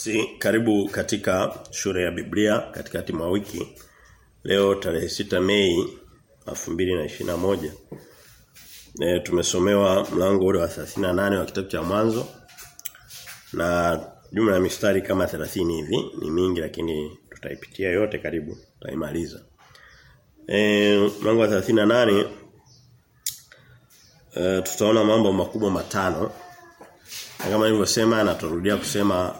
Si karibu katika shule ya Biblia katikati mwa wiki. Leo tarehe sita Mei 2021. E, tumesomewa mlango ule wa 38 wa kitabu cha mwanzo. Na jumla ya mistari kama 30 hivi, ni mingi lakini tutaipitia yote karibu, tutaimaliza. Eh mlango wa 38 e, tutaona mambo makubwa matano. Kama nilivyosema na turudia kusema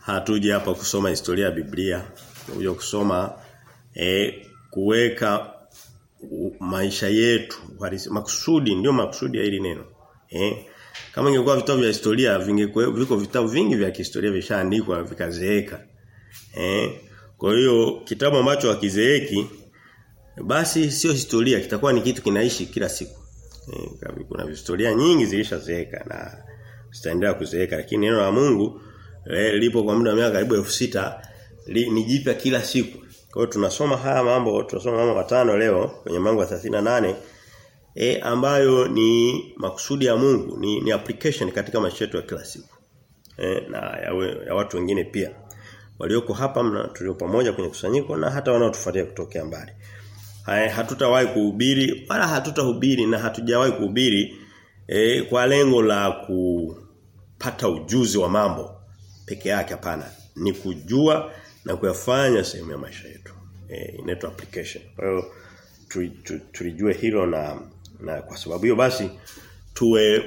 hatuji hapa kusoma historia ya Biblia, tunakuja kusoma eh kuweka maisha yetu makusudi ndio makusudi ya hili neno. Eh kama ingekuwa vitabu vya historia vingekuwa viko vitabu vingi vya kihistoria vishaandikwa vikazeeka. Eh kwa hiyo kitabu ambacho hakizeeki basi sio historia kitakuwa ni kitu kinaishi kila siku. Eh kuna historia nyingi zilishazeeka na zitaendelea kuzeeka lakini neno la Mungu lipo kwa muda wa miaka karibu 6000 li, ni jipya kila siku. Kwa tunasoma haya mambo, tunasoma mambo matano leo kwenye mambo ya 38 e, ambayo ni makusudi ya Mungu, ni, ni application katika maisha yetu ya kila siku. E, na ya, ya watu wengine pia. Walioko hapa mna tulio pamoja kwenye kusanyiko na hata wanaotufuatia kutokea mbali. Haya hatutawahi kuhubiri wala hatutahubiri na hatujawahi kuhubiri e, kwa lengo la kupata ujuzi wa mambo peke yake hapana. Ni kujua na kuyafanya sehemu ya maisha yetu. Eh inaitwa application. Kwa hiyo tulijue hilo na na kwa sababu hiyo basi tuwe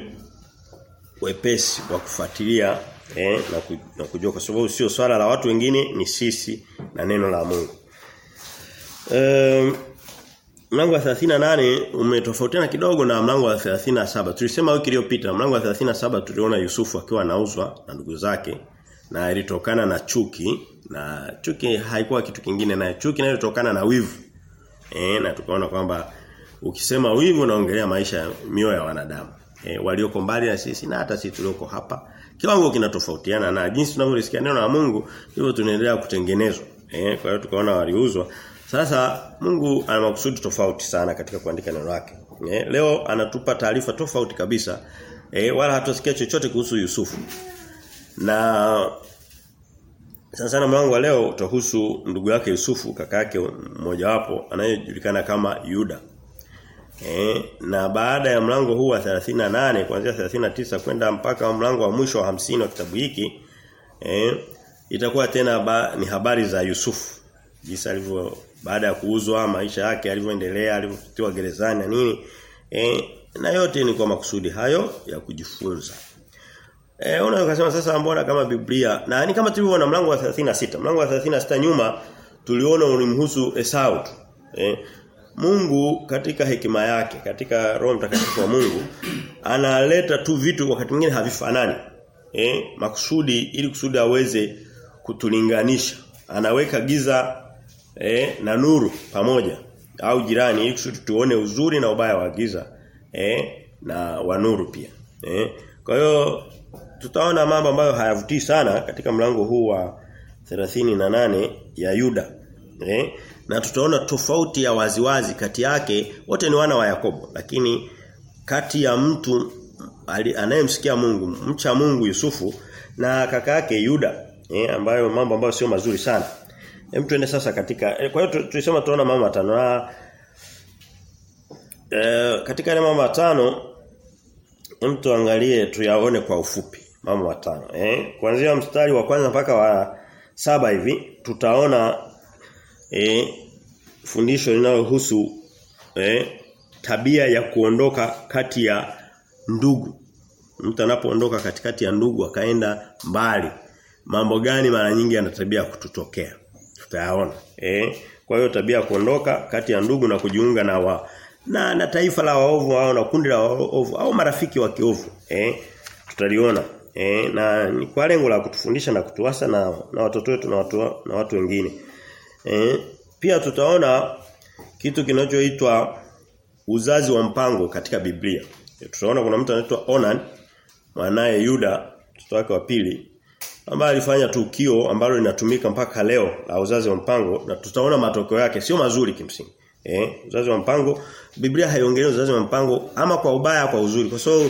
wepesi wa kufuatilia eh na, ku, na kujua kwa sababu sio swala la watu wengine ni sisi na neno la Mungu. Um, mlango wa 38 umetofautiana kidogo na mlango wa 37. Tulisema wiki iliyopita mlango wa 37 tuliona Yusufu akiwa anauzwa na ndugu zake na ilitokana na chuki na chuki haikuwa kitu kingine na chuki inayotokana na wivu. E, na tukaona kwamba ukisema wivu unaongelea maisha ya mioyo ya wanadamu. E, walioko mbali na sisi na hata sisi tulioko hapa. Kiwango kinatofautiana na jinsi tunavyolisikia neno la Mungu hivyo tunaendelea kutengenezwa. E, kwa hiyo tukaona waliuzwa. Sasa Mungu ana makusudi tofauti sana katika kuandika neno lake. E, leo anatupa taarifa tofauti kabisa. E, wala hatusikia chochote kuhusu Yusufu. Na sasa na mlango wa leo utahusu ndugu yake Yusufu kaka yake mmoja wapo anayejulikana kama Yuda. E, na baada ya mlango huu wa 38 kuanzia 39 kwenda mpaka mlango wa mwisho wa 50 wa kitabu hiki eh, itakuwa tena ba, ni habari za Yusufu. Jinsi alivyo baada ya kuuzwa maisha yake alivyoendelea alivyofutiwa gerezani na nini e, na yote ni kwa makusudi hayo ya kujifunza. Eh unaweza kusema sasa mbona kama Biblia na ni kama tulivyoona mlango wa 36. Mlango wa 36 nyuma tuliona ulimhusu Esau. Eh Mungu katika hekima yake, katika Roho Mtakatifu wa Mungu analeta tu vitu wakati mwingine havifanani. Eh makusudi ili kusudi aweze kutulinganisha. Anaweka giza eh na nuru pamoja au jirani ili kusudi tuone uzuri na ubaya wa giza eh na wa nuru pia. Eh kwa hiyo tutaona mambo ambayo hayavutii sana katika mlango huu wa 38 ya Yuda. Eh? Na tutaona tofauti ya waziwazi kati yake wote ni wana wa Yakobo lakini kati ya mtu anayemsikia Mungu, mcha Mungu Yusufu na kaka yake Yuda eh, ambayo mambo ambayo sio mazuri sana. Hem tuende sasa katika eh, kwa hiyo tulisema tunaona mambo matano na eh, katika ile mambo matano hem tuangalie tuyaone kwa ufupi mambo matano eh? Kuanzia mstari wa kwanza mpaka wa saba hivi tutaona eh fundisho linalohusu eh tabia ya kuondoka kati ya ndugu. Mtu anapoondoka katikati ya ndugu akaenda mbali mambo gani mara nyingi ana tabia kututokea? Tutayaona eh? Kwa hiyo tabia ya kuondoka kati ya ndugu na kujiunga na wa na na taifa la waovu au na kundi la waovu au marafiki wa kiovu eh? Tutaliona E, na ni kwa lengo la kutufundisha na kutuasa na, na watoto wetu na watu na watu wengine. E, pia tutaona kitu kinachoitwa uzazi wa mpango katika Biblia. E, tutaona kuna mtu anaitwa Onan mwanaye Yuda mtoto wake wa pili ambaye alifanya tukio ambalo linatumika mpaka leo la uzazi wa mpango na tutaona matokeo yake sio mazuri kimsingi. Eh, uzazi wa mpango Biblia haiongelei uzazi wa mpango ama kwa ubaya kwa uzuri kwa sababu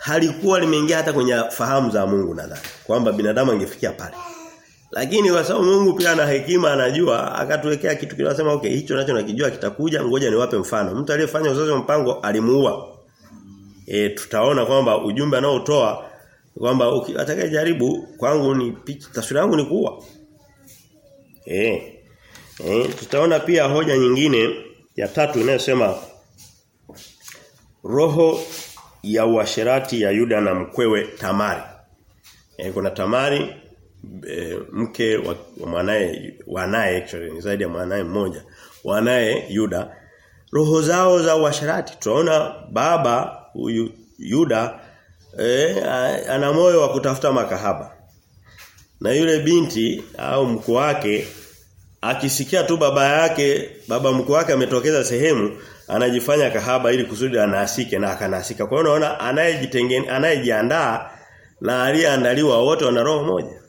halikuwa limeingia hata kwenye fahamu za Mungu nadhani kwamba binadamu angefikia pale. Lakini kwa sababu Mungu pia ana hekima anajua akatuwekea kitu kinasema okay hicho nacho nakijua kitakuja ngoja niwape mfano. Mtu aliyefanya uzazi wa mpango alimuua. E, tutaona kwamba ujumbe anaotoa kwamba atakayejaribu kwangu ni taswira yangu ni kuua. Eh. Eh, tutaona pia hoja nyingine ya tatu inayosema roho ya uasherati ya Yuda na mkwewe Tamari. E, kuna Tamari e, mke wa, wa mwanae wanae actually ni zaidi ya mwanae mmoja. Wanae Yuda roho zao za uasherati. Tunaona baba huyu Yuda e, ana moyo wa kutafuta makahaba. Na yule binti au mkwe wake akisikia tu baba yake, baba mkuu wake ametokeza sehemu, anajifanya kahaba ili kusudi anaasike na akanasika. Kwa hiyo unaona anayejitengene anayejiandaa na aliyeandaliwa wote wana roho moja.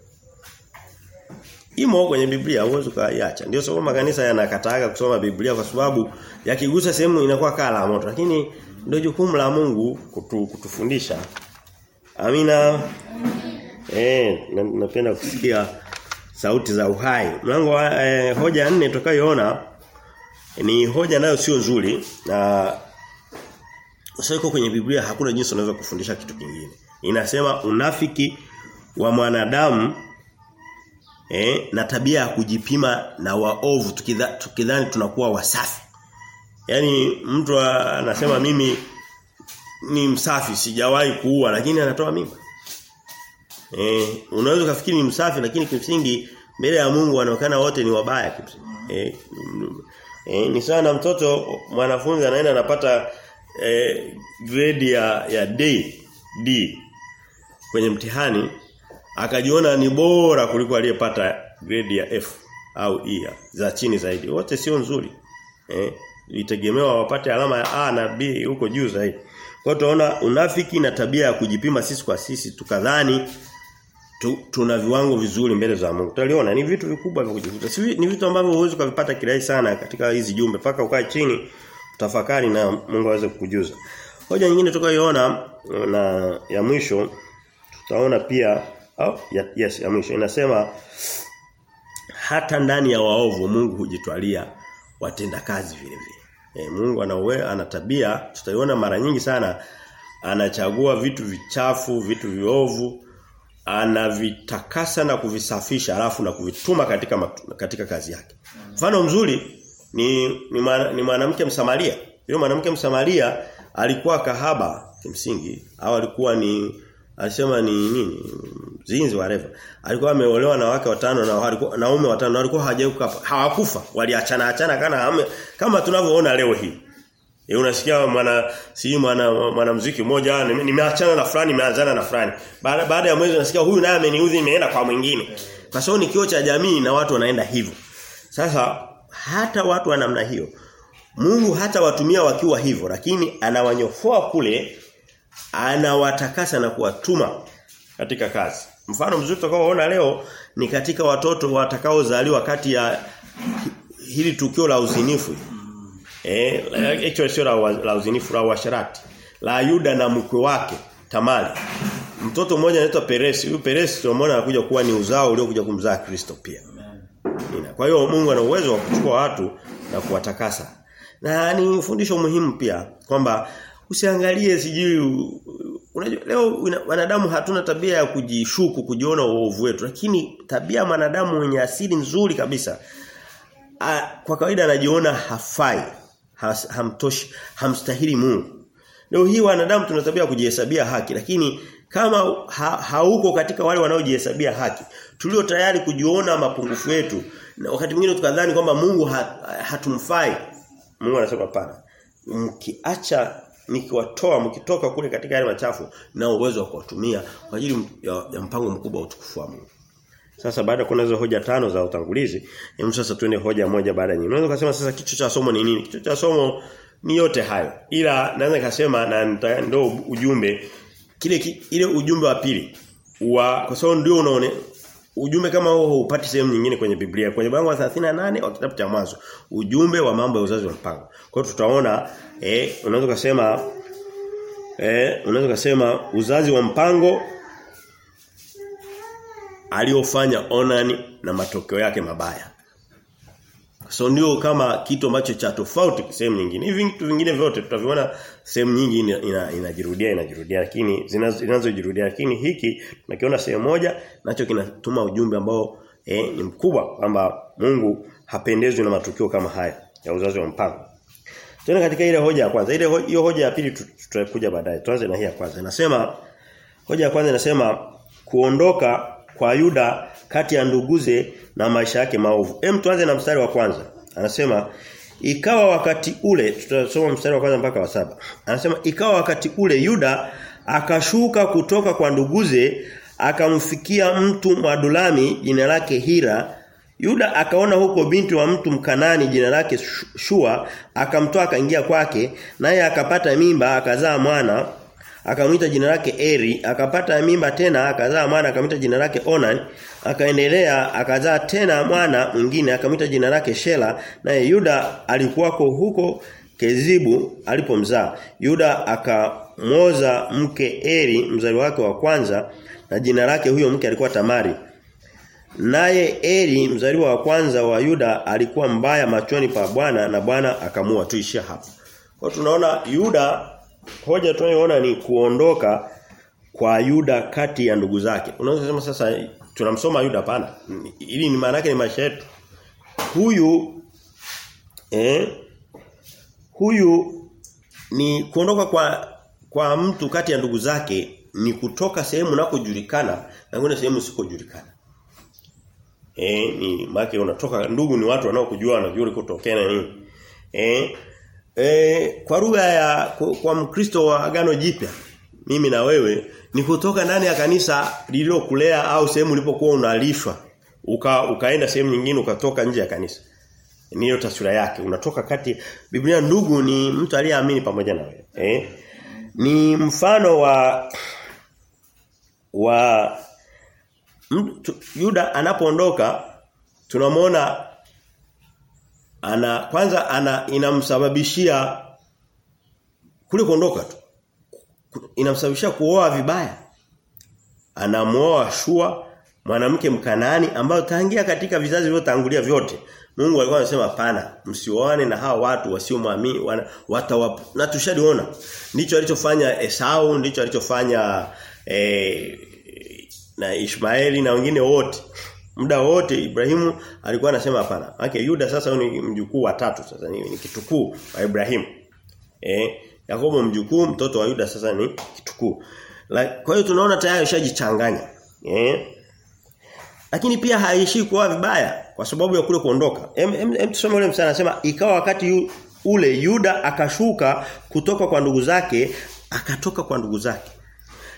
Imo kwenye Biblia huwezi kaiacha Ndio sababu makanisa yanakataaga kusoma Biblia kwa sababu yakigusa sehemu inakuwa kala moto. Lakini ndio jukumu la Mungu kutu, kutufundisha. Amina. Eh, napenda kusikia sauti za uhai. Mlango wa eh, hoja nne tutakayoona ni hoja nayo sio nzuri na usiko kwenye Biblia hakuna jinsi unaweza kufundisha kitu kingine. Inasema unafiki wa mwanadamu eh, na tabia ya kujipima na waovu tukidhani tukidha, tunakuwa wasafi. Yaani mtu anasema mimi ni msafi sijawahi kuua lakini anatoa mimba. Eh, unaweza kufikiri ni msafi lakini kimsingi mbele ya Mungu anaonekana wote ni wabaya kimsingi. Eh, eh ni sawa na mtoto mwanafunzi anaenda anapata eh, grade ya ya D D kwenye mtihani akajiona ni bora kuliko aliyepata grade ya F au E za chini zaidi. Wote sio nzuri. Eh, itegemewa wapate alama ya A na B huko juu zaidi. Kwa tunaona unafiki na tabia ya kujipima sisi kwa sisi tukadhani tu, tuna viwango vizuri mbele za Mungu. Tutaliona ni vitu vikubwa vya kujifunza. Si ni vitu ambavyo huwezi kuvipata kirahisi sana katika hizi jumbe paka ukae chini utafakari na Mungu aweze kukujuza. Hoja nyingine tukayoona na ya mwisho tutaona pia oh, yes ya mwisho inasema hata ndani ya waovu Mungu hujitwalia watenda kazi vile vile. E, Mungu ana ana tabia tutaiona mara nyingi sana anachagua vitu vichafu, vitu viovu anavitakasa na kuvisafisha alafu na kuvituma katika katika kazi yake. Mfano mzuri ni ni, mwanamke Msamaria. Yule mwanamke Msamaria alikuwa kahaba kimsingi au alikuwa ni alisema ni nini zinzi wareva Alikuwa ameolewa na wake watano na walikuwa naume watano na walikuwa hawajauka hawakufa waliachana achana kana kama tunavyoona leo hii. E unasikia mwana si mwana mwanamuziki mmoja nimeachana na fulani nimeanzana na fulani. Baada baada ya mwezi unasikia huyu naye ameniudhi nimeenda kwa mwingine. Kwa sababu ni kio cha jamii na watu wanaenda hivyo. Sasa hata watu wa namna hiyo Mungu hata watumia wakiwa hivyo lakini anawanyofoa kule anawatakasa na kuwatuma katika kazi. Mfano mzuri tutakaoona leo ni katika watoto watakaozaliwa kati ya hili tukio la uzinifu. Eh, hicho sio la, la uzinifu la washarati. La Yuda na mkwe wake Tamari. Mtoto mmoja anaitwa Peresi. Huyu Peresi tunaona anakuja kuwa ni uzao uliokuja kumzaa Kristo pia. Amen. Kwa hiyo Mungu ana uwezo wa kuchukua watu na kuwatakasa. Na ni fundisho muhimu pia kwamba usiangalie sijui unajua leo wanadamu hatuna tabia ya kujishuku kujiona uovu wetu lakini tabia mwanadamu mwenye asili nzuri kabisa a, kwa kawaida anajiona hafai has, hamtoshi hamstahili Mungu. Leo hii wanadamu tunatabia kujihesabia haki lakini kama ha, hauko katika wale wanaojihesabia haki tulio tayari kujiona mapungufu yetu na wakati mwingine tukadhani kwamba Mungu ha, hatumfai. Mungu anasema hapana. Mkiacha nikiwatoa mkitoka kule katika yale machafu na uwezo wa kuwatumia kwa ajili ya, ya mpango mkubwa wa utukufu wa Mungu. Sasa baada kuna hizo hoja tano za utangulizi, hebu sasa tuende hoja moja baada nyingine. Unaweza kusema sasa kichwa cha somo ni nini? Kichwa cha somo ni yote hayo. Ila naweza kusema na ndio ujumbe kile ki, ile ujumbe wa pili wa kwa sababu ndio unaone ujumbe kama huo upati sehemu nyingine kwenye Biblia. Kwenye mlango wa 38 wa kitabu cha mwanzo, ujumbe wa mambo ya uzazi wa mpango. Kwa hiyo tutaona eh unaweza kusema eh unaweza kusema uzazi wa mpango aliofanya Onan na matokeo yake mabaya. So ndio kama kitu ambacho cha tofauti sehemu nyingine. Hivi vitu vingine vyote tutaviona sehemu nyingi inajirudia ina, ina inajirudia lakini zinazojirudia lakini hiki tunakiona sehemu moja nacho kinatuma ujumbe ambao eh, ni mkubwa kwamba Mungu hapendezwi na matukio kama haya ya uzazi wa mpango. Tena katika ile hoja ya kwanza, ile hiyo hoja ya pili tutakuja baadaye. Tuanze na hii ya kwanza. Nasema hoja ya kwanza inasema kuondoka kwa Yuda kati ya nduguze na maisha yake maovu. Hem tuanze na mstari wa kwanza. Anasema ikawa wakati ule tutasoma mstari wa kwanza mpaka wa saba. Anasema ikawa wakati ule Yuda akashuka kutoka kwa nduguze akamfikia mtu Mwadulami jina lake Hira Yuda akaona huko binti wa mtu mkanani jina lake Shua akamtoa akaingia kwake naye akapata mimba akazaa mwana akamwita jina lake Eri akapata mimba tena akazaa mwana akamwita jina lake Onan akaendelea akazaa tena mwana mwingine akamwita jina lake Shela naye Yuda alikuwako huko Kezibu alipomzaa Yuda akamoza mke Eri mzali wake wa kwanza na jina lake huyo mke alikuwa Tamari Naye Eri mzaliwa wa kwanza wa Yuda alikuwa mbaya machoni pa Bwana na Bwana akamua tuishia hapa. Kwa tunaona Yuda hoja tunayoona ni kuondoka kwa Yuda kati ya ndugu zake. Unaweza kusema sasa tunamsoma Yuda pana. Ili ni maana yake ni maisha yetu. Huyu eh huyu ni kuondoka kwa kwa mtu kati ya ndugu zake ni kutoka sehemu unakojulikana na kwenda sehemu usikojulikana. Eh ni maana unatoka ndugu ni watu wanaokujua wanajua ulikotokea na nini. Eh eh kwa lugha ya kwa, kwa Mkristo wa agano jipya mimi na wewe ni kutoka ndani ya kanisa lililokulea au sehemu ulipokuwa unalishwa uka, ukaenda sehemu nyingine ukatoka nje ya kanisa. Niyo taswira yake. Unatoka kati Biblia ndugu ni mtu aliyeamini pamoja na wewe. Eh? Ni mfano wa wa mtu, Yuda anapoondoka tunamwona ana kwanza ana inamsababishia kule kuondoka tu. Inamsababishia kuoa vibaya. Anamuoa Shua mwanamke mkanani ambayo tangia katika vizazi vilivyotangulia vyote Mungu alikuwa anasema hapana msioane na hawa watu wasiomwamini watawap na tushaliona. Ndicho alichofanya Esau ndicho alichofanya eh, na Ishmaeli na wengine wote muda wote Ibrahimu alikuwa anasema hapana maana Yuda sasa ni mjukuu wa tatu sasa ni, ni kitukuu wa Ibrahimu eh Yakobo mjukuu mtoto wa Yuda sasa ni kitukuu kwa hiyo tunaona tayari ushajichanganya eh lakini pia haishi kuwa vibaya kwa sababu ya kule kuondoka. Em, tusome ule msana anasema ikawa wakati yu, ule Yuda akashuka kutoka kwa ndugu zake akatoka kwa ndugu zake.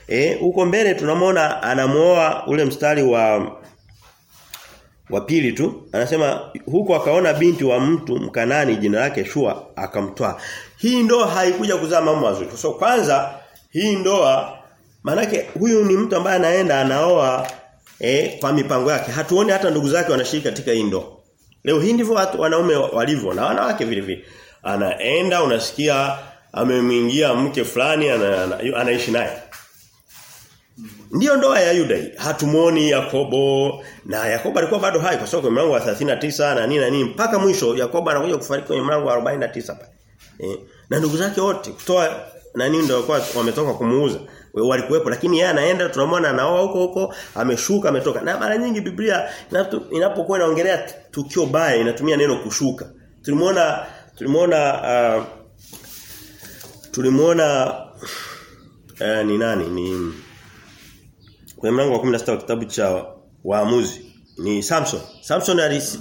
Eh huko mbele tunamwona anamuoa ule mstari wa wa pili tu anasema huko akaona binti wa mtu mkanani jina lake Shua akamtoa. Hii ndoa haikuja kuzaa mambo mazuri. So kwanza hii ndoa manake huyu ni mtu ambaye anaenda anaoa eh, kwa mipango yake. Hatuoni hata ndugu zake wanashiriki katika hii ndoa. Leo hii ndivyo watu wanaume walivyo na wanawake vile vile. Anaenda unasikia amemwingia mke fulani ana, ana, naye. Ndiyo ndoa ya Yuda hii. Hatumuoni Yakobo na Yakobo alikuwa bado hai kwa sababu mlango wa 39 na nini na nini mpaka mwisho Yakobo anakuja kufariki kwenye mlango wa 49 pale. Eh, na ndugu zake wote kutoa na nini ndio walikuwa wametoka kumuuza walikuwepo lakini yeye anaenda tunamwona anaoa huko huko ameshuka ametoka na mara nyingi Biblia inapokuwa inaongelea tukio baya inatumia neno kushuka tulimuona tulimuona uh, tulimuona uh, ni nani ni kwenye mlango wa 16 wa kitabu cha waamuzi ni Samson. Samson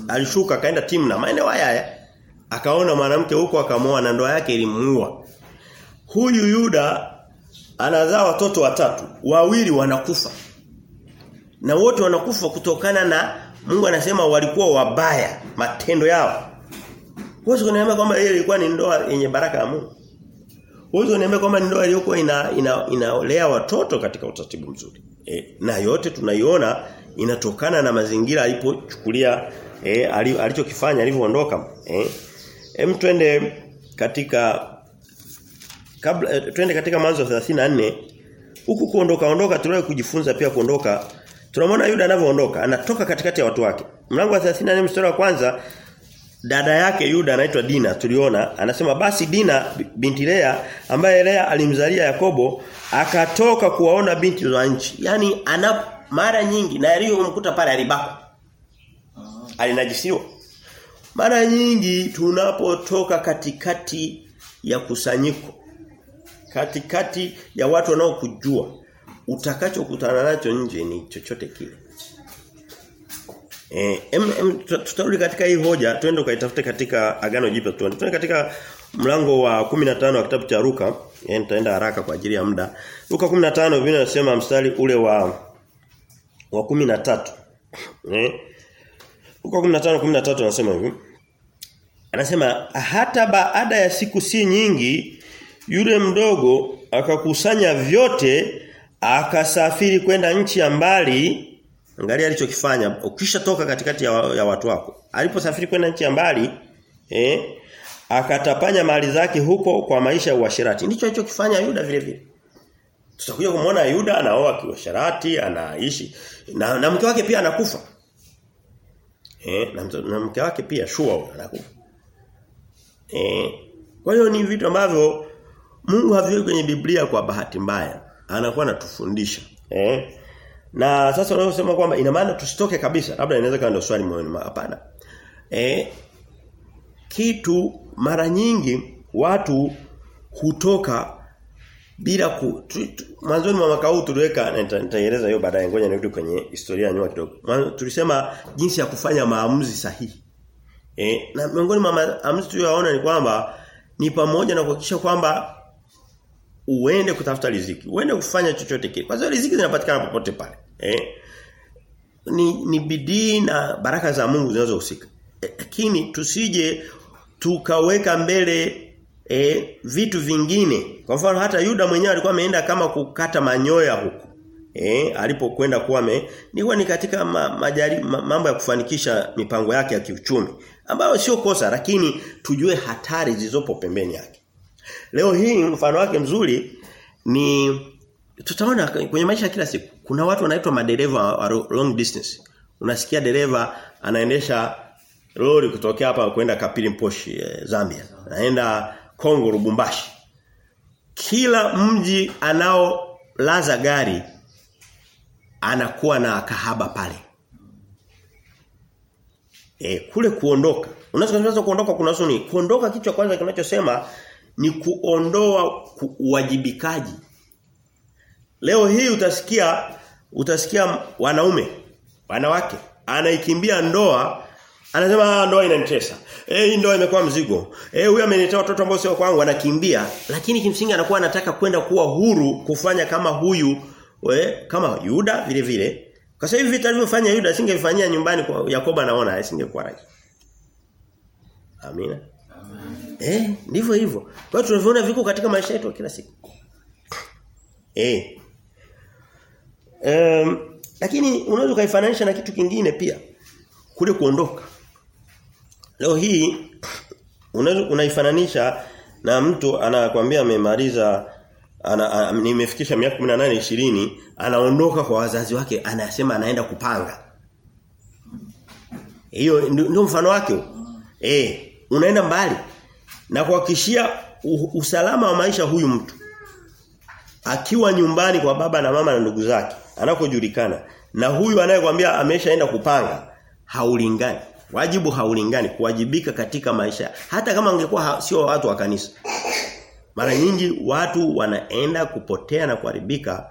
alishuka akaenda Timna maeneo haya akaona mwanamke huko akamoa na ndoa yake ilimuua. Huyu Yuda anazaa watoto watatu wawili wanakufa. Na wote wanakufa kutokana na Mungu anasema walikuwa wabaya matendo yao. Huwezi kuniambia kwamba ile ilikuwa ni ndoa yenye baraka ya Mungu? Huwezi kuniambia kwamba ni ndoa iliyokuwa ina, ina, watoto katika utaratibu mzuri e, na yote tunaiona inatokana na mazingira alipochukulia e, alichokifanya alivyoondoka. Eh hem twende katika kabla eh, twende katika mwanzo 34 huku kuondoka ondoka tunaye kujifunza pia kuondoka. Tunamwona Yuda anavyoondoka anatoka katikati ya watu wake. Mlango wa 34 mstari wa kwanza dada yake Yuda anaitwa Dina tuliona. Anasema basi Dina binti Lea ambaye Lea alimzalia Yakobo akatoka kuwaona binti za nchi. Yani ana mara nyingi na aliyomkuta pale alibaka alinajisiwa. Mara nyingi tunapotoka katikati ya kusanyiko katikati ya watu wanaokujua utakachokutana nacho nje ni chochote kile Eh, tutarudi katika hii hoja twende ukaitafute katika agano jipya tuende. Twende katika mlango wa 15 wa kitabu cha Luka. Eh, nitaenda haraka kwa ajili ya muda. Luka 15 vile nasema mstari ule wa wa 13 eh Luka 15 13 anasema hivi. Anasema hata baada ya siku si nyingi yule mdogo akakusanya vyote akasafiri kwenda nchi ya mbali Angalia alichokifanya ukishatoka katikati ya, ya watu wako. Aliposafiri kwenda nchi ya mbali eh akatapanya mali zake huko kwa maisha ya uasherati. Ndicho alichokifanya Yuda vile vile. Tutakuja kumwona Yuda anaoa kiwasharati, anaishi na, na mke wake pia anakufa. Eh na, na mke wake pia shua anakufa. Eh kwa hiyo ni vitu ambavyo Mungu haviweki kwenye Biblia kwa bahati mbaya. Anakuwa anatufundisha. Eh na sasa unaposema kwamba ina maana tusitoke kabisa. Labda inaweza kawa ndio swali moyoni hapana. Eh kitu mara nyingi watu hutoka bila ku mwanzoni mwa mwaka huu tuliweka nitaeleza hiyo baadaye ngoja nirudi kwenye historia nyuma kidogo. Tulisema jinsi ya kufanya maamuzi sahihi. E, na miongoni mwa maamuzi tuliyoona ni kwamba ni pamoja na kuhakikisha kwamba uende kutafuta riziki. Uende kufanya chochote kile. Kwa sababu riziki zinapatikana popote pale. Eh? Ni ni bidii na baraka za Mungu zinazohusika. Lakini eh, tusije tukaweka mbele eh, vitu vingine. Kwa mfano hata Yuda mwenyewe alikuwa ameenda kama kukata manyoya huko. Eh, alipokwenda kuwa me nilikuwa ni katika ma, majari, ma, mambo ya kufanikisha mipango yake ya kiuchumi ambayo sio kosa lakini tujue hatari zilizopo pembeni yake. Leo hii mfano wake mzuri ni tutaona kwenye maisha kila siku. Kuna watu wanaitwa madereva wa long distance. Unasikia dereva anaendesha lori kutokea hapa kwenda Kapili Mposhi eh, Zambia. Anaenda Kongo Lubumbashi. Kila mji anao laza gari anakuwa na kahaba pale. E, kule kuondoka. Unaweza kuondoka kuna suni. Kuondoka kichwa kwanza kinachosema ni kuondoa uwajibikaji. Leo hii utasikia utasikia wanaume, wanawake anaikimbia ndoa anasema ndoa inanitesa. Eh hii ndoa imekuwa mzigo. Eh huyu ameniletea watoto ambao sio kwangu anakimbia lakini kimsingi anakuwa anataka kwenda kuwa huru kufanya kama huyu we, kama Yuda vile vile. Kwa sababu vita alivyofanya Yuda asingefanyia nyumbani kwa Yakobo anaona asingekuwa rahisi. Amina. Amen. Eh, ndivyo hivyo. Kwa hiyo tunavyoona viko katika maisha yetu kila siku. Eh. Um, lakini unaweza kaifananisha na kitu kingine pia. Kule kuondoka. Leo hii unaweza unaifananisha na mtu anakuambia amemaliza ana, nimefikisha miaka 18 20 anaondoka kwa wazazi wake anasema anaenda kupanga. Hiyo ndio mfano wake. Eh, unaenda mbali na kuhakikishia usalama wa maisha huyu mtu akiwa nyumbani kwa baba na mama na ndugu zake anakojulikana. Na huyu anayekwambia ameshaenda kupanga haulingani. Wajibu haulingani kuwajibika katika maisha. Hata kama angekuwa sio watu wa kanisa. Mara nyingi watu wanaenda kupotea na kuharibika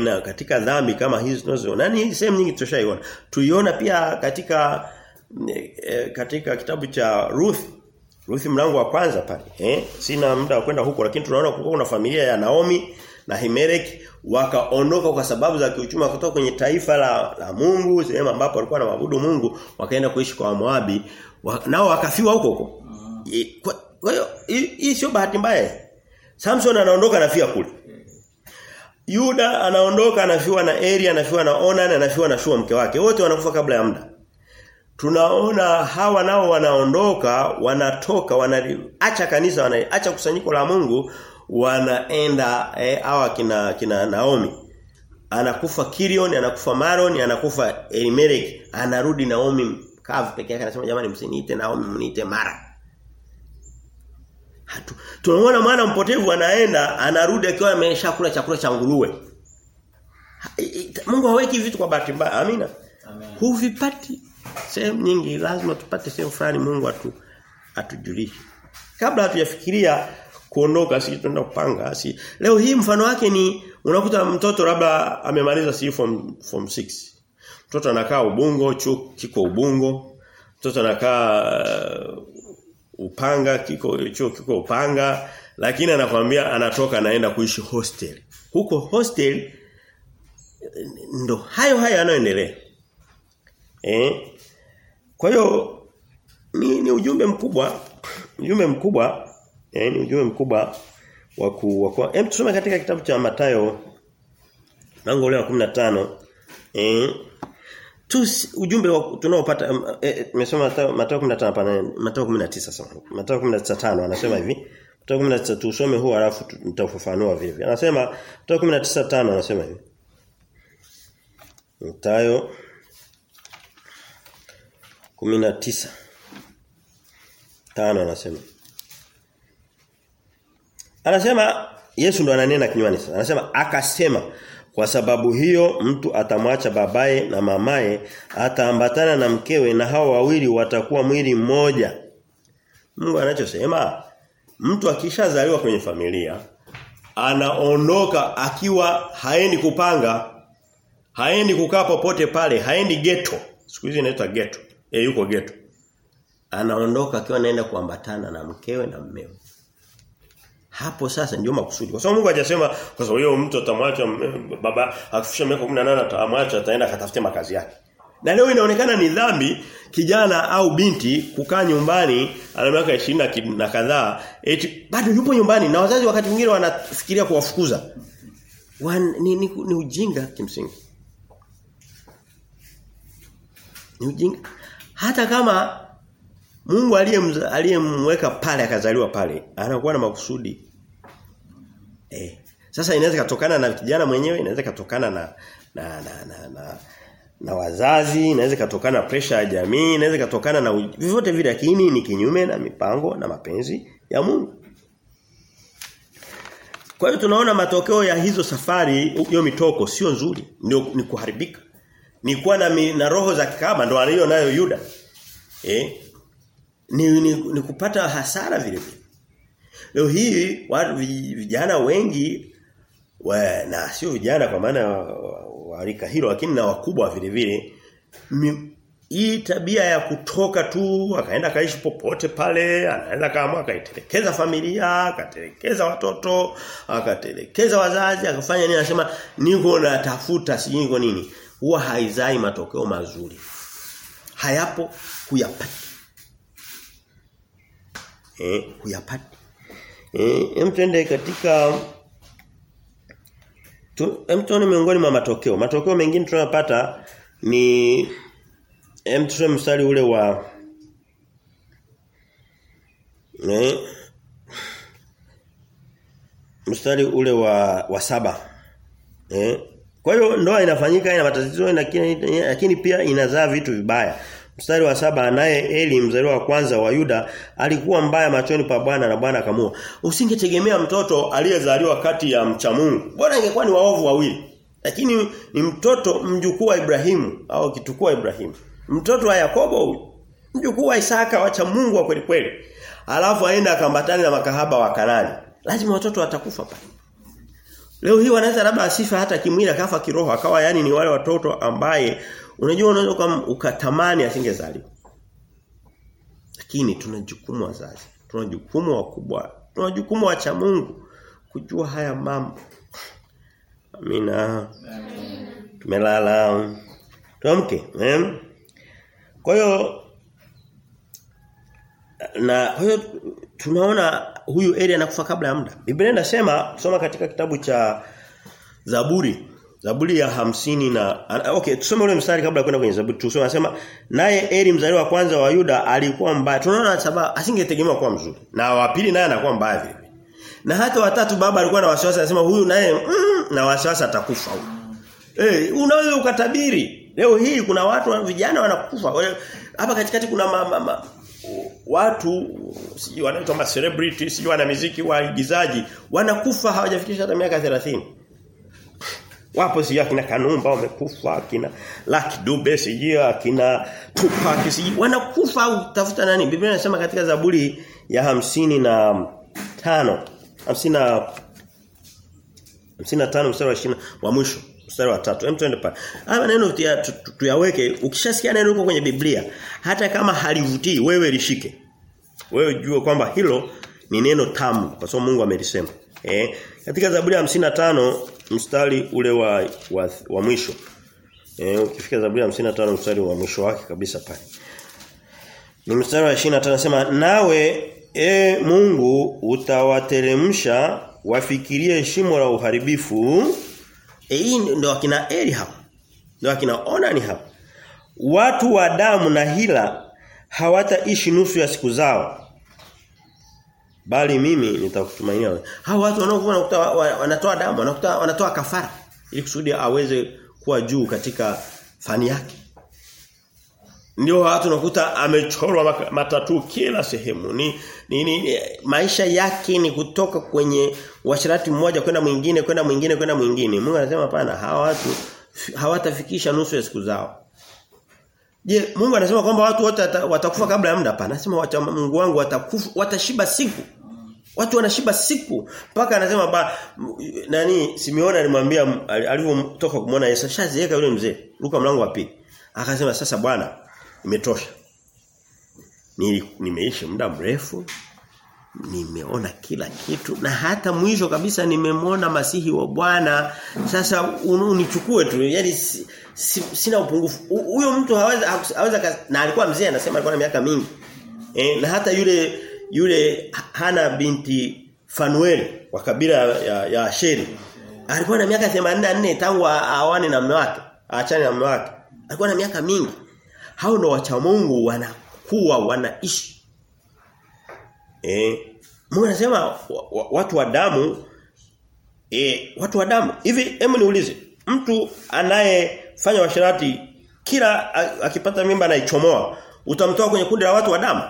na katika dhambi kama hizi tunazoona ni sehemu nyingi tushaiona. Tuiona pia katika e, katika kitabu cha Ruth. Ruth mlango wa kwanza pale eh sina muda wa kwenda huko lakini tunaona kuna familia ya Naomi na Himelek wakaondoka kwa sababu za kiuchumi kutoka kwenye taifa la, la Mungu sehemu ambapo walikuwa na mabudu Mungu wakaenda kuishi kwa Moabi wa, nao wakafiwa huko huko. Kwa hiyo hii sio bahati mbaya. Samson anaondoka anafia kule. Yuda anaondoka anafiwa na Eri anafiwa na Onan anafiwa na Shua mke wake. Wote wanakufa kabla ya muda. Tunaona hawa nao wanaondoka wanatoka wanaacha kanisa wanaacha kusanyiko la Mungu wanaenda eh, hawa kina kina Naomi anakufa Kirion anakufa Maron anakufa Elimelech anarudi Naomi kavu peke yake anasema jamani msiniite Naomi mniite Mara Hatu. Tunaona mwana mpotevu anaenda anarudi akiwa ameshakula chakula cha nguruwe. Mungu haweki vitu kwa bahati mbaya. Amina. Amen. Huvipati sehemu nyingi lazima tupate sehemu fulani Mungu atu atujulishe. Kabla hatujafikiria kuondoka si tunaenda kupanga si. Leo hii mfano wake ni unakuta mtoto labda amemaliza si form form 6. Mtoto anakaa Ubungo, chuo kiko Ubungo. Mtoto anakaa uh, Upanga kiko chuo kiko Upanga lakini anakwambia anatoka anaenda kuishi hostel. Huko hostel ndo hayo hayo yanayoendelea. Eh? Kwa hiyo ni, ni ujumbe mkubwa, ujumbe mkubwa, eh, ni ujumbe mkubwa wa ku wa ku- em tusome katika kitabu cha Mathayo mlango ule wa 15 eh tu ujumbe tunaopata nimesoma eh, nimesema Mathayo Mathayo 15 hapana Mathayo 19 sasa Mathayo 19:5 anasema hivi. Mathayo 19 tusome huu alafu nitafafanua vile anasema Mathayo 19:5 anasema hivi. Mathayo 19 tano anasema Anasema Yesu ndo ananena kinywani sasa. Anasema akasema kwa sababu hiyo mtu atamwacha babaye na mamaye ataambatana na mkewe na hao wawili watakuwa mwili mmoja. Mungu anachosema mtu akishazaliwa kwenye familia anaondoka akiwa haendi kupanga haendi kukaa popote pale haendi ghetto siku hizi inaitwa ghetto eh yuko ghetto anaondoka akiwa anaenda kuambatana na mkewe na mmewe hapo sasa ndio makusudi. Kwa sababu Mungu hajasema kwa sababu hiyo mtu atamwacha mme- baba akifisha miaka 18 atamwacha ataenda akatafute makazi yake. Na leo inaonekana ni dhambi kijana au binti kukaa nyumbani ana miaka 20 na na kadhaa eti bado yupo nyumbani na wazazi wakati mwingine wanafikiria kuwafukuza. Wan, ni, ni, ni ujinga kimsingi. Ni ujinga. Hata kama Mungu aliyemweka pale akazaliwa pale anakuwa na makusudi. Eh. Sasa inaweza katokana na kijana mwenyewe, inaweza katokana na na na na, na na wazazi, inaweza kutokana na pressure ya jamii, inaweza katokana na vivyoote vile lakini ni kinyume na mipango na mapenzi ya Mungu. Kwa hiyo tunaona matokeo ya hizo safari hiyo mitoko sio nzuri, ndio ni kuharibika. Ni kuwa na, na roho za kikaba ndio aliyo nayo Yuda. Eh? Ni, ni, ni kupata hasara vile vile. Leo hii watu vijana wengi we, na sio vijana kwa maana wa- wa wa rika hilo lakini na wakubwa vile vile hii tabia ya kutoka tu akaenda kaishi popote pale anaweza kama akaitelekeza familia akatelekeza watoto akatelekeza wazazi akafanya nini anasema niko natafuta sijui niko nini. Huwa haizai matokeo mazuri. Hayapo kuyapata eh kuyapata eh tuende katika tuone miongoni mwa matokeo. Matokeo mengine tunayopata ni hem tusome mstari ule wa eh mstari ule wa wa saba eh. Kwa hiyo ndoa inafanyika ina matatizo lakini lakini pia inazaa vitu vibaya Mstari wa saba naye Eli mzaliwa wa kwanza wa Yuda alikuwa mbaya machoni pa Bwana na Bwana akamua. Usingetegemea mtoto aliyezaliwa kati ya mcha Mungu. Bwana ingekuwa ni waovu wawili. Lakini ni mtoto mjukuu wa Ibrahimu au kitukuu wa Ibrahimu. Mtoto wa Yakobo huyu. Mjukuu wa Isaka wacha Mungu wa kweli kweli. Alafu aenda akambatana na makahaba wa Kanani. Lazima watoto watakufa pale. Leo hii wanaweza labda asifa hata kimwili akafa kiroho akawa yani ni wale watoto ambaye unajua unaweza ukatamani asingezaliwa. Lakini tuna jukumu wazazi. Tuna jukumu wakubwa. Tuna jukumu wa cha Mungu kujua haya mambo. Amina. Tumelala. Tuamke. Eh? Kwa hiyo na kwa hiyo tunaona huyu Eli anakufa kabla ya muda. Biblia inasema soma katika kitabu cha Zaburi Zaburi ya hamsini na okay tusome ule mstari kabla kwenda kwenye Zaburi tusome anasema naye Eli mzaliwa wa kwanza wa Yuda alikuwa mbaya tunaona sababu asingetegemewa kuwa mzuri na wa pili naye anakuwa mbaya vile Na hata watatu baba alikuwa na wasiwasi anasema huyu naye mm, na wasiwasi atakufa huyu. Eh, unaweza ukatabiri. Leo hii kuna watu vijana wanakufa. Hapa katikati kuna mama, ma, ma, watu sijui wanaitwa celebrity, sijui wana muziki waigizaji wanakufa hawajafikisha hata miaka 30. Wapo sijui akina Kanumba wamekufa, akina Lucky Dube sijui akina Tupac sijui. Wanakufa au tafuta nani? Biblia inasema katika Zaburi ya hamsini na tano hamsini na hamsini na tano mstari wa 20 wa mwisho mstari wa 3 hem twende pale. Haya maneno tuyaweke. Ukishasikia neno huko kwenye Biblia hata kama halivutii wewe lishike. Wewe jua kwamba hilo ni neno tamu kwa sababu Mungu amelisema. Eh katika Zaburi ya 55 mstari ule wa wa, wa mwisho. Eh ukifika Zaburi ya 55 mstari wa mwisho wake kabisa pale. Ni mstari wa 25 anasema nawe e Mungu utawateremsha wafikirie shimo la uharibifu. E, hii ndio akina Eli hapo. ndio akina Onani hapa watu wa damu na hila hawataishi nusu ya siku zao bali mimi nitakutumainia wewe. Hao watu wanaokuwa wanatoa damu wanakuta wanatoa kafara ili kusudi aweze kuwa juu katika fani yake. Ndio watu nakuta amechorwa matatu kila sehemu. Ni, ni, ni maisha yake ni kutoka kwenye washirati mmoja kwenda mwingine kwenda mwingine kwenda mwingine. Mungu anasema hapana hawa watu hawatafikisha nusu ya siku zao Je, Mungu anasema kwamba watu wote watakufa kabla ya muda hapana. Anasema wacha Mungu wangu watakufa watashiba siku. Watu wanashiba siku. Mpaka anasema ba nani Simeona alimwambia alivyotoka kumwona Yesu shazieka yule mzee. Luka mlango wa pili. Akasema sasa bwana imetosha. Nimeisha nimeishi muda mrefu. Nimeona kila kitu na hata mwisho kabisa nimemwona masihi wa Bwana. Sasa unichukue tu. yani si, si, sina upungufu. Huyo mtu hawezi haweza na alikuwa mzee anasema alikuwa na miaka mingi. E, na hata yule yule Hana binti Fanuel wa kabila ya, ya Asheri alikuwa na miaka 84 tangu awane na mume wake, aachane na mume wake. Alikuwa na miaka mingi. Hao ndo wacha Mungu wanakuwa wanaishi. Eh, Mungu anasema watu wa damu eh watu wa damu. Hivi hebu niulize, mtu anayefanya washirati kila akipata mimba anaichomoa, utamtoa kwenye kundi la watu wa damu?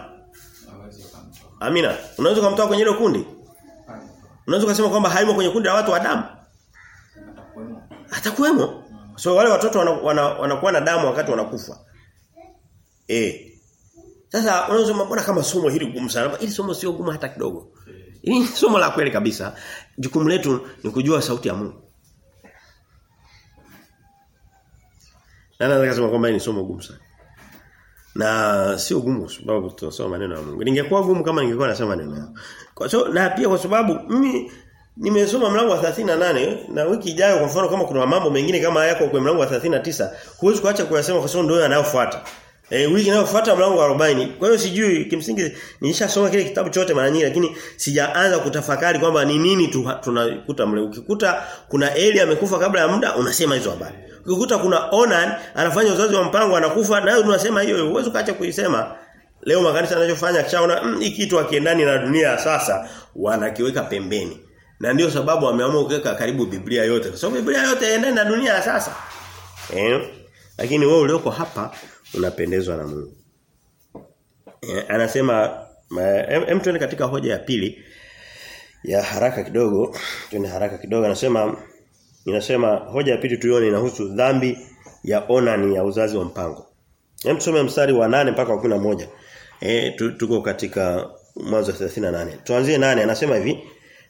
Amina. Unaweza kumtoa kwenye hilo kundi? Unaweza kusema kwamba haimo kwenye kundi la watu wa damu? Atakuwemo. So wale watoto wanakuwa wana, wana na damu wakati wanakufa. Eh. Sasa unaweza mbona kama somo hili gumu sana? Hili somo sio gumu hata kidogo. Hili somo la kweli kabisa. Jukumu letu ni kujua sauti ya Mungu. Na naweza kusema kwamba ni somo gumu sana. Na sio gumu sababu tunasoma maneno ya Mungu. Ningekuwa gumu kama ningekuwa nasema maneno yao. Kwa so, na pia kwa sababu mimi nimesoma mlango wa 38 na wiki ijayo kwa mfano kama kuna mambo mengine kama yako kwa mlango wa 39 huwezi kuacha kuyasema kwa sababu ndio yanayofuata. E, wiki inayofuata mlango wa 40. Kwa hiyo sijui kimsingi nilishasoma kile kitabu chote mara nyingi lakini sijaanza kutafakari kwamba ni nini tunakuta mle. Ukikuta kuna Eli amekufa kabla ya muda unasema hizo habari. Ukikuta kuna Onan anafanya uzazi wa mpango anakufa nayo tunasema hiyo huwezi kaacha kuisema. Leo makanisa yanachofanya kishaona mm, hiki kitu akiendani na dunia sasa wanakiweka pembeni. Na ndio sababu wameamua kuweka karibu Biblia yote. Kwa sababu Biblia yote inaendana na dunia sasa. Eh? Lakini wewe ulioko hapa unapendezwa na Mungu. Eh, anasema hem tuende katika hoja ya pili ya haraka kidogo, tuende haraka kidogo anasema inasema hoja ya pili tuione inahusu dhambi ya onani ya uzazi wa mpango. Hem tusome mstari wa nane mpaka wa moja Eh tuko katika mwanzo 38. Tuanzie nane anasema hivi.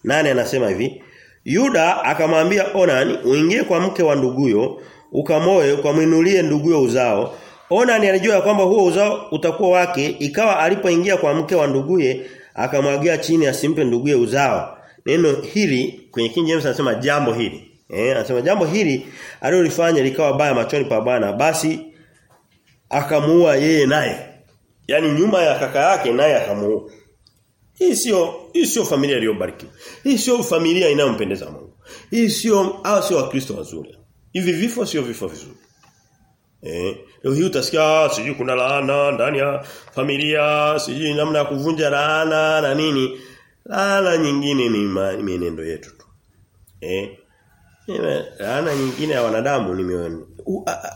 Nane anasema hivi. Yuda akamwambia Onani uingie kwa mke wa nduguyo ukamoe ukamwinulie nduguyo uzao. Onan alijua kwamba huo uzao utakuwa wake ikawa alipoingia kwa mke wa nduguye akamwagia chini asimpe nduguye uzao. Neno hili kwenye King James anasema jambo hili. Eh anasema jambo hili alilofanya likawa baya machoni pa Bwana basi akamuua yeye naye. Yaani nyuma ya kaka yake naye akamuua. Hii sio hii sio familia iliyobarikiwa. Hii sio familia inayompendeza Mungu. Hii sio hao sio wakristo wazuri. Hivi vifo sio vifo vizuri. Eh, leo hii utasikia sijui kuna laana ndani ya familia, sijui namna ya kuvunja laana na nini. Laana nyingine ni mienendo yetu tu. Eh? Laana nyingine ya wanadamu ni mienendo.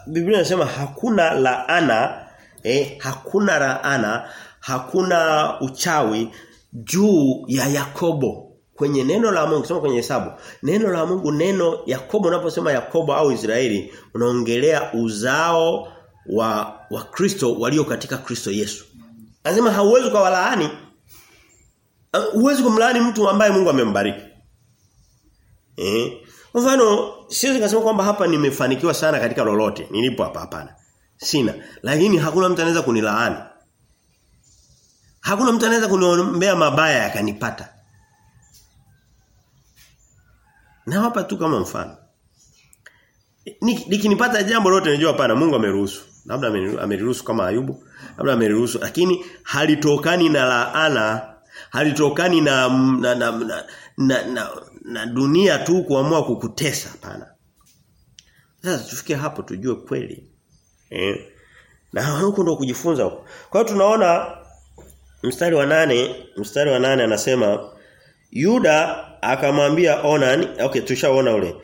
Biblia inasema hakuna laana eh hakuna laana, hakuna uchawi juu ya Yakobo kwenye neno la Mungu soma kwenye hesabu. Neno la Mungu neno Yakobo unaposema Yakobo au Israeli unaongelea uzao wa wa Kristo walio katika Kristo Yesu. Anasema hauwezi kwa walaani huwezi kumlaani mtu ambaye Mungu amembariki. Eh? Mfano siwezi kusema kwamba hapa nimefanikiwa sana katika lolote. Nilipo hapa hapana. Sina. Lakini hakuna mtu anaweza kunilaani. Hakuna mtu anaweza kuniombea mabaya yakanipata na hapa tu kama mfano. Nikinipata jambo lote najua hapana Mungu ameruhusu. Labda ameriruhusu kama Ayubu, labda ameriruhusu lakini halitokani na laana, halitokani na na na, na, na, na, na dunia tu kuamua kukutesa hapana. Sasa tufikie hapo tujue kweli. Eh? Na huko ndo kujifunza huko. Kwa hiyo tunaona mstari wa nane mstari wa nane anasema Yuda akamwambia Onan, okay tushaona ule.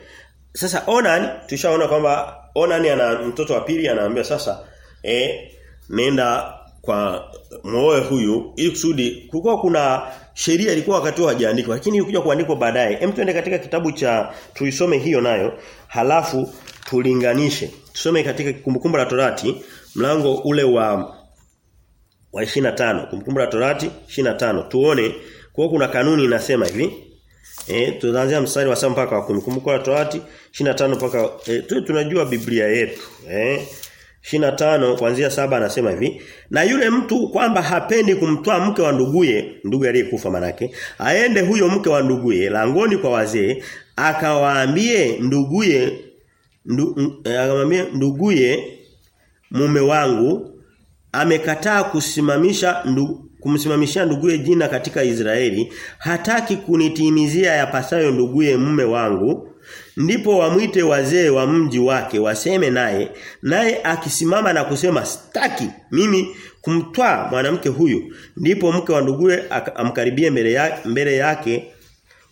Sasa Onan tushaona kwamba Onan ana mtoto wa pili anaambia sasa eh nenda kwa mwoe huyu ili kusudi kulikuwa kuna sheria ilikuwa wakati hajaandikwa lakini ilikuja kuandikwa baadaye. Hem tuende katika kitabu cha tuisome hiyo nayo halafu tulinganishe. Tusome katika kumbukumbu la Torati mlango ule wa wa 25 kumbukumbu la Torati 25 tuone kwa kuna kanuni inasema hivi Eh tunaanzia mstari wa 7 mpaka wa 10. Kumbuka Torati 25 mpaka e, tu tunajua Biblia yetu. Eh 25 kuanzia saba anasema hivi, na yule mtu kwamba hapendi kumtoa mke wa nduguye, ndugu aliyekufa manake, aende huyo mke wa nduguye langoni kwa wazee, akawaambie nduguye ndu, akamwambia nduguye mume wangu amekataa kusimamisha ndu, kumsimamishia nduguye jina katika Israeli hataki kunitimizia yapasayo nduguye mume wangu ndipo wamwite wazee wa mji wake waseme naye naye akisimama na kusema staki mimi kumtwaa mwanamke huyu. Ndipo mke wa nduguye amkaribie mbele yake mbele yake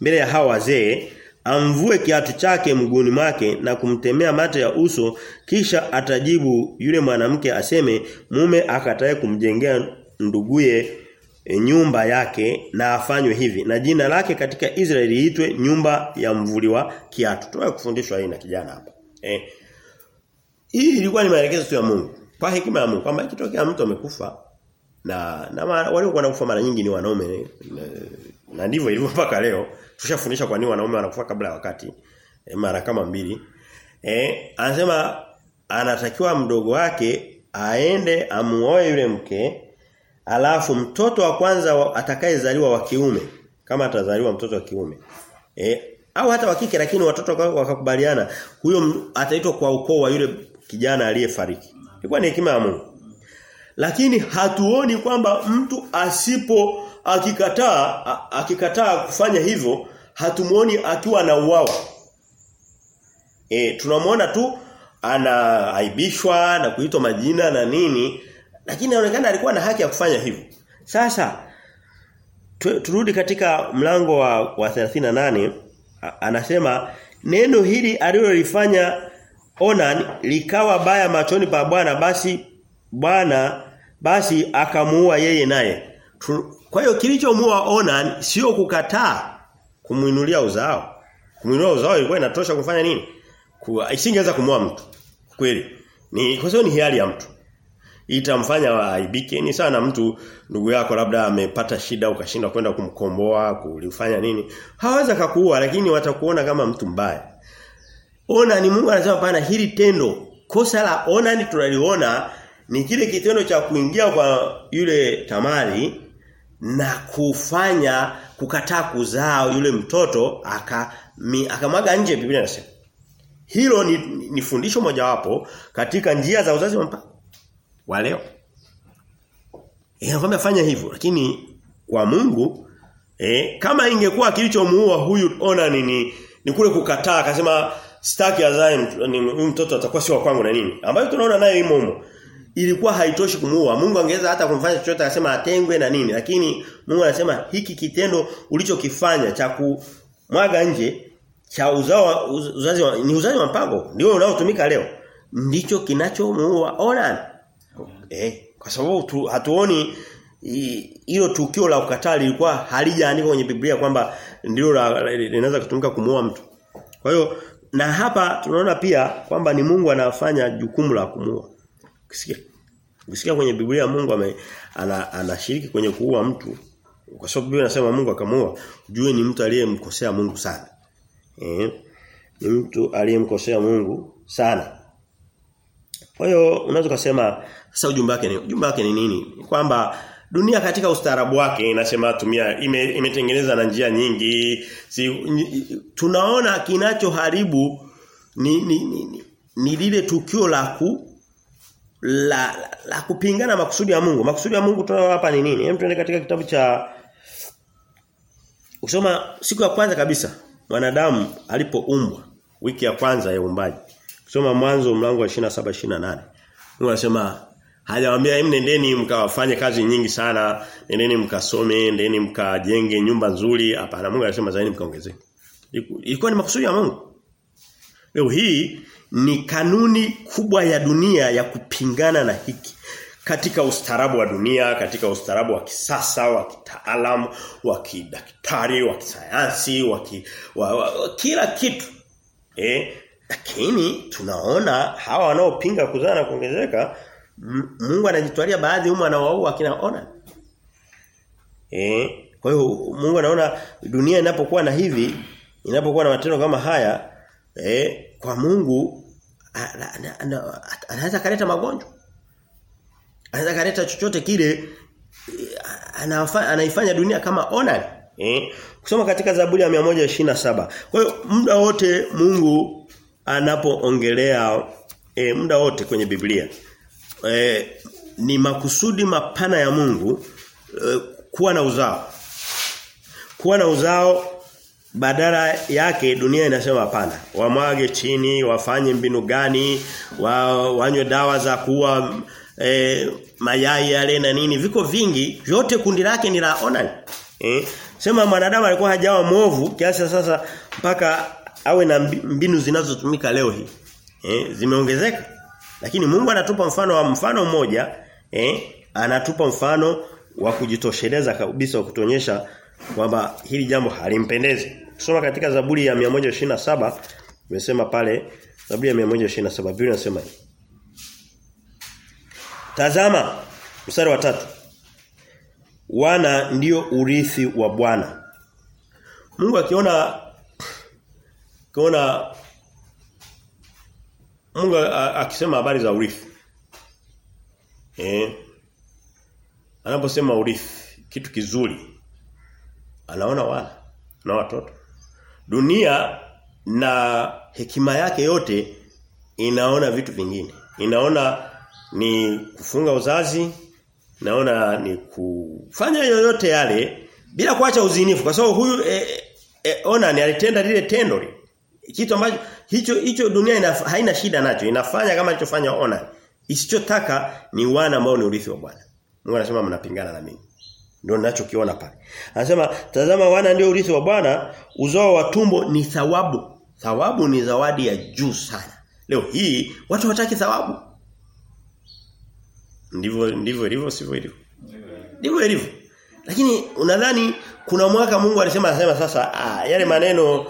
mbele ya hao wazee amvue kiatu chake mguuni mwake na kumtemea mate ya uso kisha atajibu yule mwanamke aseme mume akatae kumjengea nduguye e, nyumba yake na afanywe hivi na jina lake katika Israeli itwe nyumba ya mvuli wa kiatu. Tunataka kufundishwa hii na kijana hapa. Eh. Hii ilikuwa ni maelekezo tu ya Mungu. Kwa hekima ya Mungu kwamba ikitokea mtu amekufa na na walio wanakufa mara nyingi ni wanaume na, na ndivyo ilivyo mpaka leo. Tushafundisha kwa nini wanaume wanakufa kabla ya wakati e, mara kama mbili. Eh, anasema anatakiwa mdogo wake aende amuoe yule mke alafu mtoto wa kwanza atakayezaliwa wa kiume kama atazaliwa mtoto wa kiume eh au hata wa kike lakini watoto wakakubaliana huyo ataitwa kwa ukoo wa yule kijana aliyefariki. Ilikuwa ni hekima ya Mungu. Lakini hatuoni kwamba mtu asipo akikataa akikataa kufanya hivyo hatumuoni akiwa na uwawa. Eh tunamuona tu anaaibishwa na kuitwa majina na nini lakini inaonekana alikuwa na haki ya kufanya hivyo. Sasa tu, turudi katika mlango wa, wa 38 anasema neno hili alilolifanya Onan likawa baya machoni pa Bwana basi Bwana basi akamuua yeye naye. Kwa hiyo kilichomuua Onan sio kukataa kumuinulia uzao. Kumuinulia uzao ilikuwa inatosha kufanya nini? Isingeweza kumuua mtu. Kweli. Ni kwa sababu ni hiari ya mtu itamfanya aibike. Ni sana mtu ndugu yako labda amepata shida ukashinda kwenda kumkomboa kulifanya nini. Hawaweza kakuua lakini watakuona kama mtu mbaya. Ona ni Mungu anasema pana hili tendo. Kosa la ona ni tunaliona ni kile kitendo cha kuingia kwa yule tamari na kufanya kukataa kuzaa yule mtoto aka akamwaga nje Biblia inasema. Hilo ni, ni fundisho mojawapo katika njia za uzazi wa mpaka wa leo. Inakwambia fanya hivyo lakini kwa Mungu eh, kama ingekuwa kilichomuua huyu ona ni, ni kule kukataa akasema sitaki azae huyu mtoto atakuwa sio kwangu na nini. Ambayo tunaona nayo imo humo. Ilikuwa haitoshi kumuua. Mungu angeweza hata kumfanya chochote akasema atengwe na nini. Lakini Mungu anasema hiki kitendo ulichokifanya cha kumwaga nje cha uzao uzazi wa, ni uzazi wa mpango. Ndio unaotumika leo. Ndicho kinachomuua. Onan. Eh, kwa sababu tu, hatuoni hilo tukio la ukataa lilikuwa halijaandikwa kwenye Biblia kwamba ndilo linaweza kutumika kumuua mtu. Kwa hiyo na hapa tunaona pia kwamba ni Mungu anafanya jukumu la kumuua. Ukisikia ukisikia kwenye Biblia Mungu ame, ana, anashiriki kwenye kuua mtu kwa sababu Biblia inasema Mungu akamuua, jue ni mtu aliyemkosea Mungu sana. Eh? Ni mtu aliyemkosea Mungu sana. Kwa hiyo unaweza kusema sasa ujumbe wake ni ujumbe wake ni nini? Kwamba dunia katika ustaarabu wake inasema tumia ime, imetengeneza na njia nyingi. Si, tunaona kinachoharibu ni ni, ni, ni, ni lile tukio la ku la, la, la kupingana makusudi ya Mungu. Makusudi ya Mungu tunao hapa ni nini? Hem tuende katika kitabu cha Usoma siku ya kwanza kabisa mwanadamu alipoumbwa wiki ya kwanza ya uumbaji. Kusoma mwanzo mlango wa 27 28. Mungu anasema hajawaambia nendeni mkawafanye kazi nyingi sana, nendeni mkasome, nendeni mkajenge nyumba nzuri. Hapana, Mungu anasema zaini mkaongezeke. Ilikuwa ni makusudi ya Mungu. Leo hii ni kanuni kubwa ya dunia ya kupingana na hiki katika ustarabu wa dunia, katika ustarabu wa kisasa, wa kitaalamu, wa kidaktari, wa kisayansi, wa, ki, wa, wa, wa kila kitu. Eh, lakini tunaona hawa wanaopinga kuzaa na kuongezeka Mungu anajitwalia baadhi humo anawaua akinaona. Eh, kwa hiyo Mungu anaona dunia inapokuwa na hivi, inapokuwa na matendo kama haya, eh, kwa Mungu anaweza kaleta magonjwa. Anaweza kaleta chochote kile anaifanya dunia kama onani. Eh? Kusoma katika Zaburi ya 127. Kwa hiyo muda wote Mungu anapoongelea e, muda wote kwenye Biblia e, ni makusudi mapana ya Mungu e, kuwa na uzao. Kuwa na uzao badala yake dunia inasema hapana. Wamwage chini, wafanye mbinu gani, wa, wanywe dawa za kuua e, mayai yale na nini, viko vingi, vyote kundi lake ni la onan. Eh? Sema mwanadamu alikuwa hajawa mwovu kiasi sasa mpaka awe na mbinu zinazotumika leo hii. Eh? Zimeongezeka. Lakini Mungu anatupa mfano wa mfano mmoja, eh? Anatupa mfano wa kujitosheleza kabisa wa kutuonyesha kwamba hili jambo halimpendezi. Tusoma katika Zaburi ya 127 imesema pale Zaburi ya 127 Biblia inasema hivi. Tazama mstari wa tatu Wana ndio urithi wa Bwana. Mungu akiona akiona Mungu akisema habari za urithi. Eh. Anaposema urithi, kitu kizuri. Anaona wala na watoto. Dunia na hekima yake yote inaona vitu vingine. Inaona ni kufunga uzazi, naona ni kufanya yoyote yale bila kuacha uzinifu kwa sababu huyu e, e, ona ni alitenda lile tendo kitu ambacho hicho hicho dunia ina, haina shida nacho. Inafanya kama alichofanya ona. Isichotaka ni wana ambao ni urithi wa Bwana. Mungu anasema mnapingana na mimi. Ndio ninachokiona pale. Anasema tazama wana ndio urithi wa Bwana. Uzao wa tumbo ni thawabu. Thawabu ni zawadi ya juu sana. Leo hii watu wataki thawabu. Ndivyo ndivyo ilivyo sivyo ilivyo? Ndivyo ilivyo. Lakini unadhani kuna mwaka Mungu alisema anasema sasa ah, yale maneno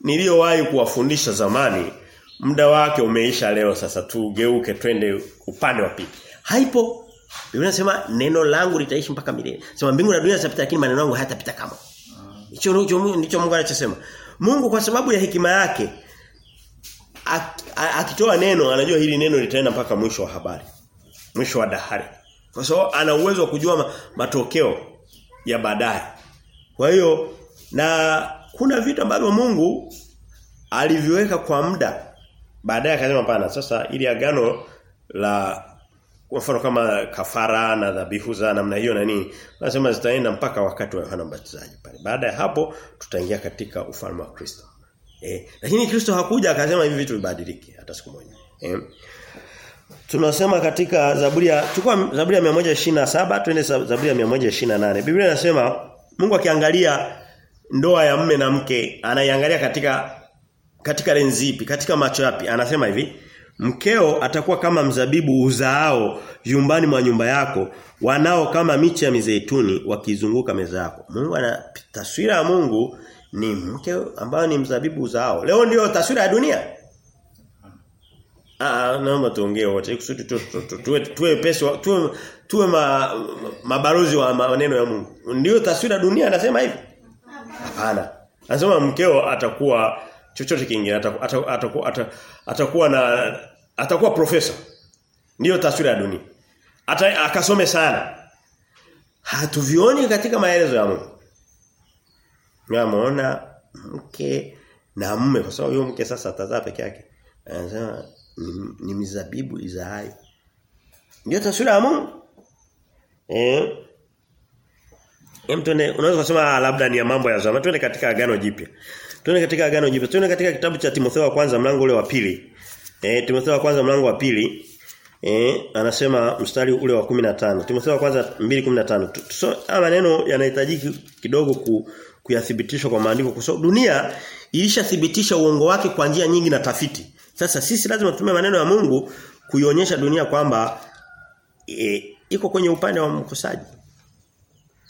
niliyowahi kuwafundisha zamani muda wake umeisha leo sasa tugeuke twende upande wa pili. Haipo. Biblia inasema neno langu litaishi mpaka milele. Sema mbingu na dunia zitapita lakini maneno yangu hayatapita kama hicho ndicho Mungu anachosema. Mungu kwa sababu ya hekima yake akitoa neno anajua hili neno litaenda mpaka mwisho wa habari mwisho wa dahari. Kwa sababu ana uwezo wa kujua matokeo ya baadaye. Kwa hiyo na kuna vitu ambavyo Mungu aliviweka kwa muda. Baadaye akasema pana sasa ili agano la kwa mfano kama kafara na dhabihu za namna hiyo na nini nasema zitaenda mpaka wakati wa Yohana Mbatizaji pale. Baada ya hapo tutaingia katika ufalme wa Kristo. Eh, lakini Kristo hakuja akasema hivi vitu vibadilike hata siku moja. Eh. tunasema katika Zaburi ya chukua Zaburi ya 127 twende Zaburi ya 128. Biblia inasema Mungu akiangalia ndoa ya mme na mke anaiangalia katika katika lenzi ipi? Katika macho yapi? Anasema hivi, mkeo atakuwa kama mzabibu uzaao yumbani mwa nyumba yako, wanao kama miche ya mizeituni wakizunguka meza yako. Mungu ana taswira ya Mungu ni mke ambayo ni mzabibu uzaao. Leo ndio taswira ya dunia. Ah, naomba tuongee wote kusudi tuwe tuwe pesa tuwe tuwe ma, mabarozi wa maneno ya Mungu. Ndio taswira dunia anasema hivi? Hapana. Anasema mkeo atakuwa chochote kingine atakuwa atakuwa atakuwa na atakuwa profesa. Ndiyo taswira ya dunia. Ata akasome sana. Hatuvioni katika maelezo ya Mungu. Namuona mke na mume kwa sababu huyo mke sasa atazaa peke yake. Anasema ni, ni mizabibu izaayo. ndiyo taswira ya Mungu. Eh? Hem tuende unaweza kusema labda ni ya mambo ya zamani. Tuende katika agano jipya. Tuende katika agano jipya. Tuende katika kitabu cha Timotheo wa kwanza mlango ule wa pili. Eh Timotheo wa kwanza mlango wa pili. Eh anasema mstari ule wa 15. Timotheo wa kwanza 2:15. So maneno yanahitaji kidogo ku, kuyathibitishwa kwa maandiko kwa sababu dunia ilishathibitisha uongo wake kwa njia nyingi na tafiti. Sasa sisi lazima tutumie maneno ya Mungu kuionyesha dunia kwamba e, iko kwenye upande wa mkosaji.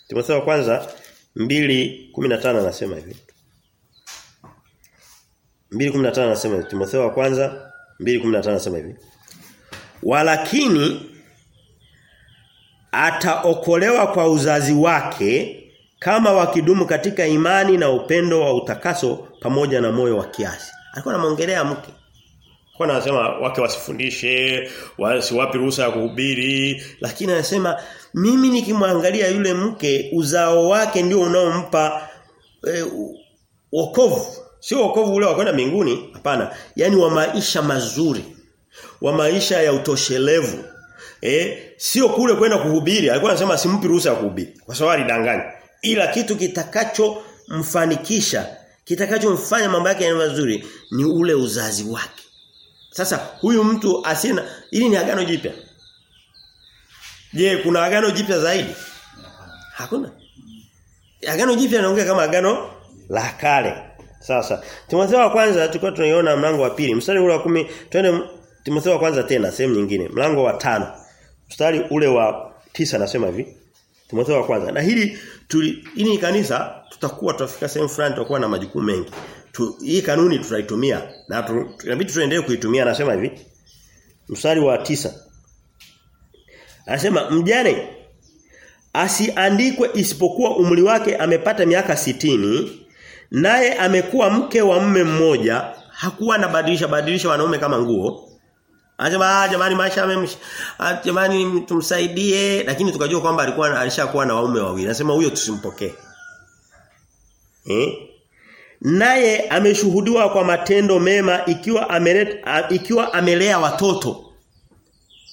Timotheo wa kwanza 2:15 anasema hivi. 2:15 anasema hivi. Timotheo wa kwanza 2:15 anasema hivi. Walakini ataokolewa kwa uzazi wake kama wakidumu katika imani na upendo wa utakaso pamoja na moyo wa kiasi. Alikuwa anamongelea mke. Alikuwa anasema wake wasifundishe, wasiwapi ruhusa ya kuhubiri, lakini anasema mimi nikimwangalia yule mke uzao wake ndio unaompa e, wokovu. Sio wokovu ule wa kwenda mbinguni, hapana. yani wa maisha mazuri. Wa maisha ya utoshelevu. Eh, sio kule kwenda kuhubiri. Alikuwa anasema simpi ruhusa ya kuhubiri kwa sababu alidanganya. Ila kitu kitakachomfanikisha, kitakachomfanya mambo yake yawe mazuri ni ule uzazi wake. Sasa huyu mtu asina ili ni agano jipya. Je, kuna agano jipya zaidi? Hakuna. Agano jipya naongea kama agano la kale. Sasa Timotheo wa kwanza tulikuwa tunaiona mlango wa pili, mstari ule wa kumi twende Timotheo wa kwanza tena sehemu nyingine, mlango wa tano Mstari ule wa tisa nasema hivi. Timotheo wa kwanza. Na hili tuli, hili ni kanisa tutakuwa tutafika sehemu fulani tutakuwa na majukumu mengi. Tu, hii kanuni tutaitumia na tunabidi tu, tuendelee kuitumia anasema hivi. Mstari wa tisa Anasema mjane asiandikwe isipokuwa umri wake amepata miaka sitini naye amekuwa mke wa mme mmoja hakuwa anabadilisha badilisha wanaume kama nguo Anasema ah jamani maisha yamemsh jamani tumsaidie lakini tukajua kwamba alikuwa alishakuwa na waume wawili. Anasema huyo tusimpokee. Eh? Naye ameshuhudiwa kwa matendo mema ikiwa ameleta ikiwa amelea watoto.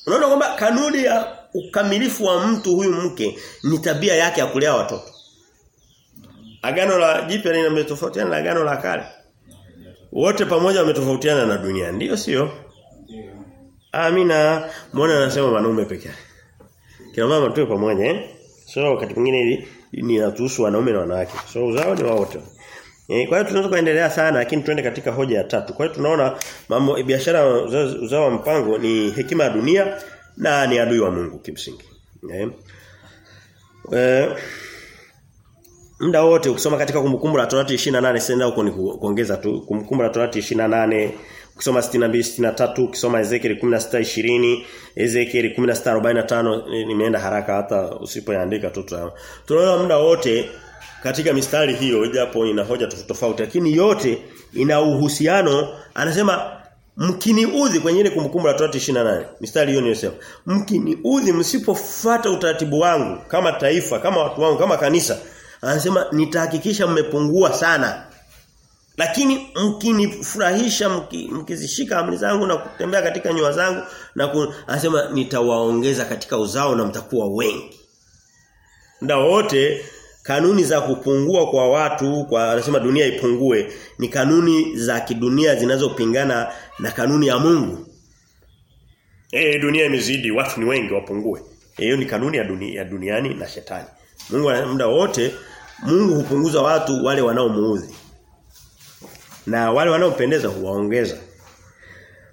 Unaona kwamba kanuni ya ukamilifu wa mtu huyu mke ni tabia yake ya kulea watoto. Agano la jipya linametofautiana na agano la kale. Wote pamoja wametofautiana na dunia. Ndiyo sio? Amina. Muone anasema wanaume peke yake. Kina mama tuwe pamoja eh? So wakati mwingine hivi ni natuhusu wanaume na wanawake. So uzao ni wote. Eh, kwa hiyo tunaweza kuendelea sana lakini tuende katika hoja ya tatu. Kwa hiyo tunaona mambo biashara uzao wa mpango ni hekima ya dunia na ni adui wa Mungu kimsingi. Eh. Eh muda wote ukisoma katika kumbukumbu la Torati 28 senda huko ni kuongeza tu kumbukumbu la Torati 28 ukisoma 62 63 ukisoma Ezekiel 16 20 Ezekiel 16 45 nimeenda haraka hata usipoandika tu tunaona muda wote katika mistari hiyo japo ina hoja tofauti lakini yote ina uhusiano anasema mkiniudhi kwenye ile kumbukumbu la Torati 28 mistari hiyo niyosema mkiniudhi msipofuata utaratibu wangu kama taifa kama watu wangu kama kanisa anasema nitahakikisha mmepungua sana. Lakini mkinifurahisha mkizishika amri zangu na kutembea katika nyua zangu na anasema nitawaongeza katika uzao na mtakuwa wengi. Nda wote kanuni za kupungua kwa watu kwa anasema dunia ipungue ni kanuni za kidunia zinazopingana na kanuni ya Mungu Eh dunia imezidi, watu ni wengi wapungue. Hiyo ni kanuni ya dunia ya duniani na shetani. Mungu muda wote Mungu hupunguza watu wale wanaomuudhi. Na wale wanaompendeza huwaongeza.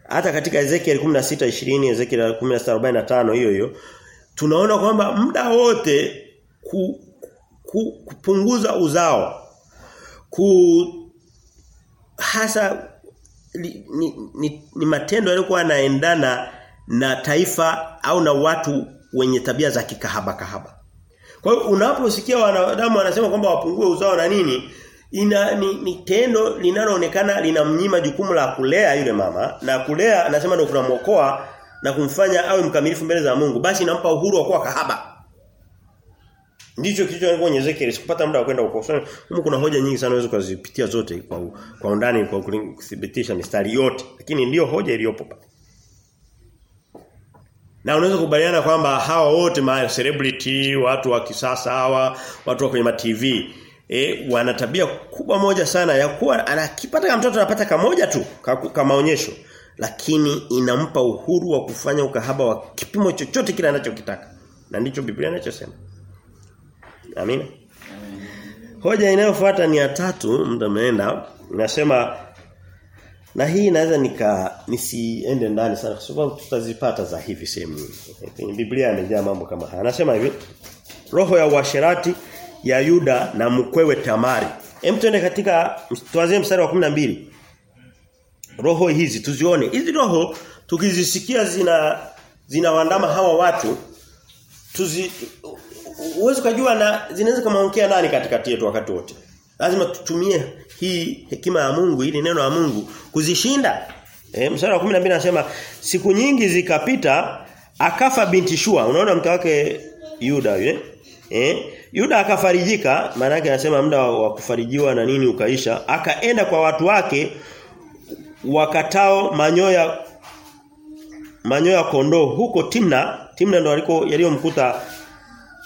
Hata katika Ezekiel 16:20, Ezekiel 16:45 hiyo hiyo tunaona kwamba muda wote ku, ku, kupunguza uzao ku hasa ni, ni, ni, ni matendo yaliokuwa yanaendana na taifa au na watu wenye tabia za kikahaba kahaba. Kwa hiyo unaposikia wanadamu wanasema kwamba wapungue uzao na nini ina ni, ni tendo linaloonekana linamnyima jukumu la kulea yule mama na kulea anasema ndio kunamuokoa na kumfanya awe mkamilifu mbele za Mungu basi inampa uhuru wa kuwa kahaba. Ndicho kilicho kwenye Ezekiel sikupata muda wa kwenda huko. Huko kuna hoja nyingi sana unaweza kuzipitia zote kwa kwa undani kwa kuthibitisha mistari yote. Lakini ndiyo hoja iliyopo pale. Na unaweza kubaliana kwamba hawa wote ma celebrity, watu wa kisasa hawa, watu wa kwenye ma TV, eh wana tabia kubwa moja sana ya kuwa anakipata kama mtoto anapata kamoja tu kama maonyesho, lakini inampa uhuru wa kufanya ukahaba wa kipimo chochote kile anachokitaka. Na ndicho Biblia inachosema. Amina. Hoja inayofuata ni ya tatu, muda umeenda. Nasema na hii inaweza nika nisiende ndani sana kwa sababu tutazipata za hivi sehemu. Kwenye Biblia imejaa mambo kama haya. Anasema hivi, roho ya uasherati ya Yuda na mkwewe Tamari. Hem tuende katika tuanze mstari wa 12. Roho hizi tuzione. Hizi roho tukizisikia zina zinawaandama hawa watu tuzi uwezo kujua na zinaweza kamaongea nani katikati yetu wakati wote. Lazima tutumie hii hekima ya Mungu ili neno la Mungu kuzishinda. E, mstari wa 12 anasema siku nyingi zikapita akafa binti Shua. Unaona mke wake Yuda yule? Eh? Yuda akafarijika, maana yake anasema muda wa kufarijiwa na nini ukaisha, akaenda kwa watu wake wakatao manyoya manyoya kondoo huko Timna, Timna ndo aliko yaliyomkuta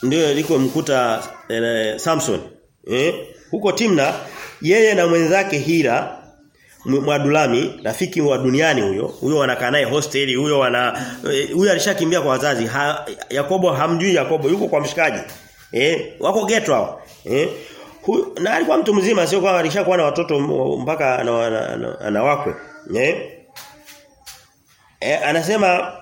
ndio alikomkuta eh, Samson. Eh? Huko Timna yeye na mwenzake Hira Mwadulami rafiki wa duniani huyo huyo wanakaa naye hosteli huyo wana huyo alishakimbia kwa wazazi ha, Yakobo hamjui Yakobo yuko kwa mshikaji eh wako ghetto hao eh huyo na alikuwa mtu mzima sio kwamba alishakuwa na watoto mpaka anawakwe eh e, anasema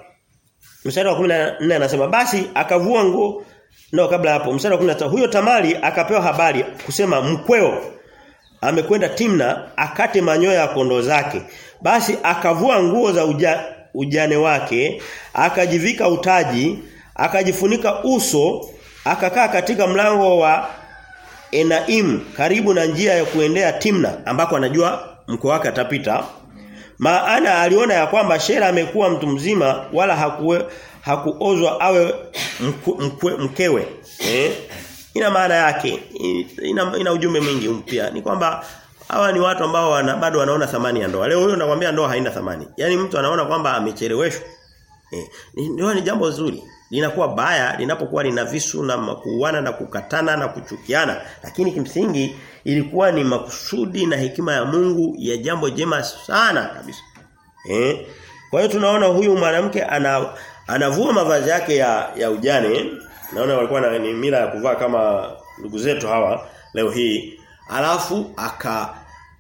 mstari wa 14 anasema basi akavua nguo no kabla hapo mstari wa 15 huyo Tamari akapewa habari kusema mkweo amekwenda Timna akate manyoya ya kondoo zake. Basi akavua nguo za uja, ujane wake akajivika utaji akajifunika uso akakaa katika mlango wa Enaim karibu na njia ya kuendea Timna ambako anajua mko wake atapita. Maana aliona ya kwamba Shera amekuwa mtu mzima wala hakuwe, hakuozwa awe mku, mkewe eh? Ina maana yake. Ina, ina ujumbe mwingi mpya ni kwamba hawa ni watu ambao wana, bado wanaona thamani ya ndoa. Leo huyo nakwambia ndoa haina thamani. Yani mtu anaona kwamba amecheleweshwa eh? Ndoa ni jambo zuri. Linakuwa baya linapokuwa lina visu na kuuana na kukatana na kuchukiana. Lakini kimsingi ilikuwa ni makusudi na hekima ya Mungu ya jambo jema sana kabisa eh? Kwa hiyo tunaona huyu mwanamke ana anavua mavazi yake ya ya ujane naona walikuwa na ni mila ya kuvaa kama ndugu zetu hawa leo hii alafu aka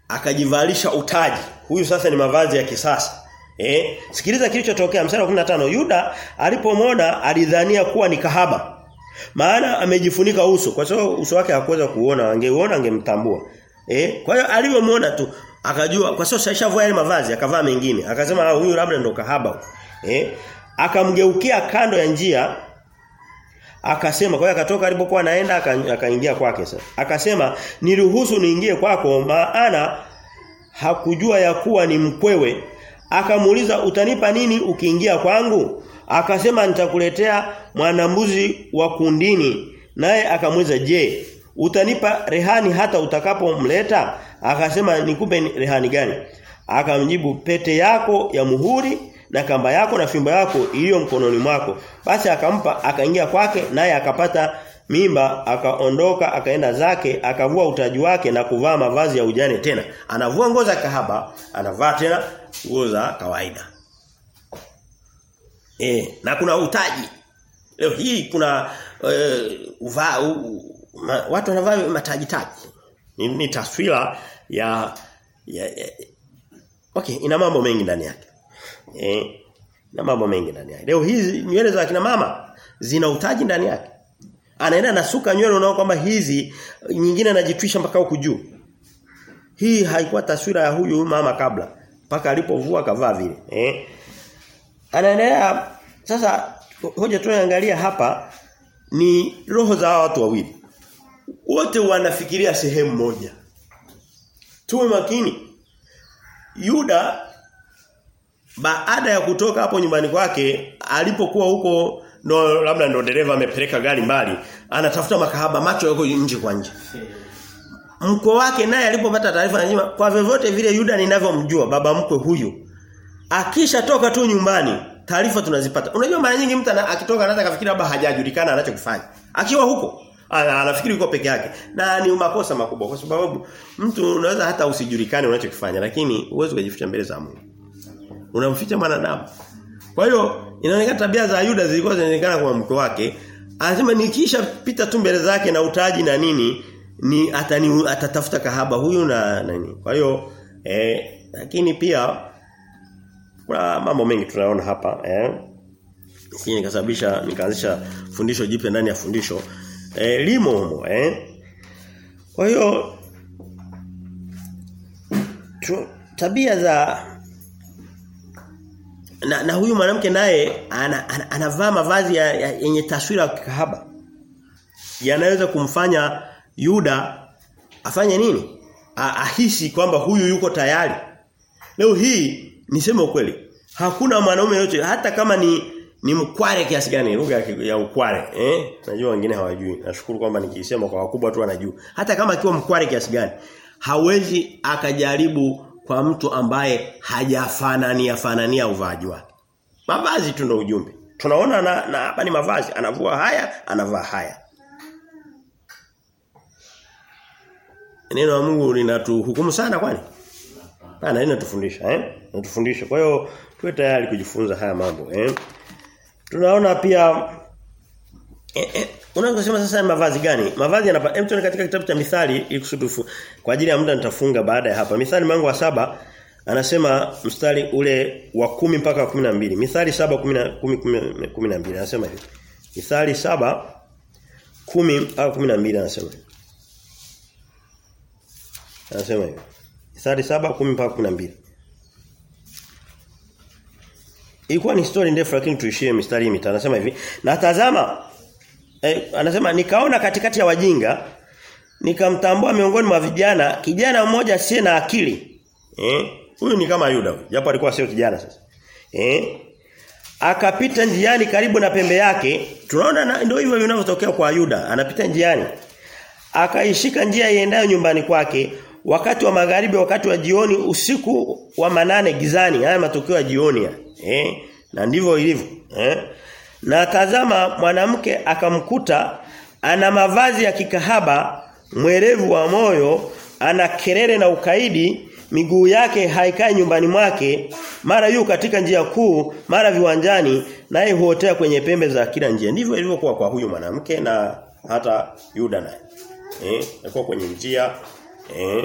akajivalisha utaji huyu sasa ni mavazi ya kisasa Eh, sikiliza kilichotokea mstari wa 15. Yuda alipomona alidhania kuwa ni kahaba. Maana amejifunika uso. Kwa sababu uso wake hakuweza kuona, angeuona angemtambua. Eh, kwa hiyo alivyomwona tu akajua kwa sababu sasa yale mavazi akavaa mengine. Akasema ah huyu labda ndo kahaba. Eh, akamgeukia kando ya njia akasema kwa hiyo akatoka alipokuwa anaenda akaingia kwake sasa. Akasema niruhusu niingie kwako maana hakujua ya kuwa ni mkwewe. Akamuuliza utanipa nini ukiingia kwangu? Akasema nitakuletea mwanambuzi wa kundini. Naye akamuuliza je utanipa rehani hata utakapomleta? Akasema nikupe rehani gani? Akamjibu pete yako ya muhuri na kamba yako na fimbo yako iliyo mkononi mwako basi akampa akaingia kwake naye akapata mimba akaondoka akaenda zake akavua utaji wake na kuvaa mavazi ya ujane tena anavua nguo za kahaba anavaa tena nguo za kawaida e, na kuna utaji. Leo hii kuna e, uva, u, ma, watu wanavaa mataji taji. Ni, ni taswira ya, ya, ya Okay, ina mambo mengi ndani yake. Eh, na mambo mengi ndani yake. Leo hizi nywele za kina mama zina utaji ndani yake. Anaenda nasuka nywele unao kwamba hizi nyingine anajitwisha mpaka huku juu. Hii haikuwa taswira ya huyu mama kabla mpaka alipovua kavaa vile. Eh. Anaendelea sasa hoja tunayoangalia hapa ni roho za watu wawili. Wote wanafikiria sehemu moja. Tuwe makini. Yuda baada ya kutoka hapo nyumbani kwake alipokuwa huko ndo labda ndo dereva amepeleka gari mbali anatafuta makahaba macho yako nje kwa nje. Mko wake naye alipopata taarifa anasema kwa vyovyote vile Yuda ninavyomjua baba mkwe huyu akisha toka tu nyumbani taarifa tunazipata. Unajua mara nyingi mtu akitoka anaweza kafikiri labda hajajulikana anachokifanya. Akiwa huko anafikiri yuko peke yake. Na ni makosa makubwa kwa sababu mtu unaweza hata usijulikane unachokifanya lakini uwezo kujificha mbele za Mungu unamficha mwanadamu. Kwa hiyo inaonekana tabia za Yuda zilikuwa zinaonekana kwa mke wake. Anasema nikisha pita tu mbele zake na utaji na nini ni atani atatafuta kahaba huyu na nani. kwa hiyo eh lakini pia kuna mambo mengi tunaona hapa eh. Sisi nikasababisha nikaanzisha fundisho jipya ndani ya fundisho. Eh limo humo eh. Kwa hiyo tabia za na, na huyu mwanamke naye anavaa ana, ana, ana mavazi yenye taswira ya kahaba yanaweza kumfanya Yuda afanye nini? Ahisi kwamba huyu yuko tayari. Leo hii niseme ukweli. Hakuna mwanaume yote hata kama ni ni mkware kiasi gani lugha ya ukware eh najua wengine hawajui nashukuru kwamba nikisema kwa wakubwa tu wanajua hata kama akiwa mkware kiasi gani hawezi akajaribu kwa mtu ambaye hajafanania fanania uvaji wake mavazi tu ndio ujumbe tunaona na, na hapa ni mavazi anavua haya anavaa haya Neno la Mungu linatuhukumu sana kwani? Hapana, linatufundisha eh? Linatufundisha. Kwa hiyo tuwe tayari kujifunza haya mambo eh? Tunaona pia eh, eh, unaweza kusema sasa mavazi gani? Mavazi yanapa hem katika kitabu cha Mithali ili kusudufu kwa ajili ya muda nitafunga baada ya hapa. Mithali mlango wa saba anasema mstari ule wa kumi mpaka wa mbili Mithali saba kumi na kumi, kumi, kumi na mbili anasema hivi. Mithali saba kumi au kumi na mbili anasema. Anasema hivi. Mithali 7:10 mpaka 12. Ilikuwa ni story ndefu lakini tuishie mistari mitano. Anasema hivi, na tazama eh, anasema nikaona katikati ya wajinga nikamtambua miongoni mwa vijana kijana mmoja asiye na akili. Eh? Huyu ni kama Yuda, japo alikuwa sio kijana sasa. Eh? Akapita njiani karibu na pembe yake. Tunaona ndio hivyo vinavyotokea kwa Yuda. Anapita njiani. Akaishika njia iendayo nyumbani kwake wakati wa magharibi wakati wa jioni usiku wa manane gizani haya matokeo ya jioni ya. eh na ndivyo ilivyo eh na tazama mwanamke akamkuta ana mavazi ya kikahaba mwerevu wa moyo ana kelele na ukaidi miguu yake haikai nyumbani mwake mara yu katika njia kuu mara viwanjani naye huotea kwenye pembe za kila njia ndivyo ilivyokuwa kwa huyu mwanamke na hata Yuda naye eh alikuwa kwenye njia Eh,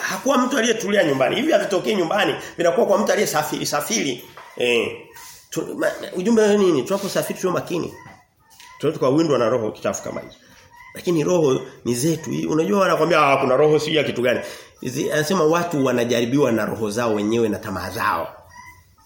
hakuwa mtu aliyetulia nyumbani. Hivi havitokei nyumbani, vinakuwa kwa mtu aliyesafiri safiri. Eh, tu, ma, ujumbe ni nini? Tunaposafiri tuwe makini. Tuwe kwa windo na roho kichafu kama hizo. Lakini roho ni zetu. Unajua wanakuambia kuna roho si ya kitu gani? Anasema watu wanajaribiwa na roho zao wenyewe na tamaa zao.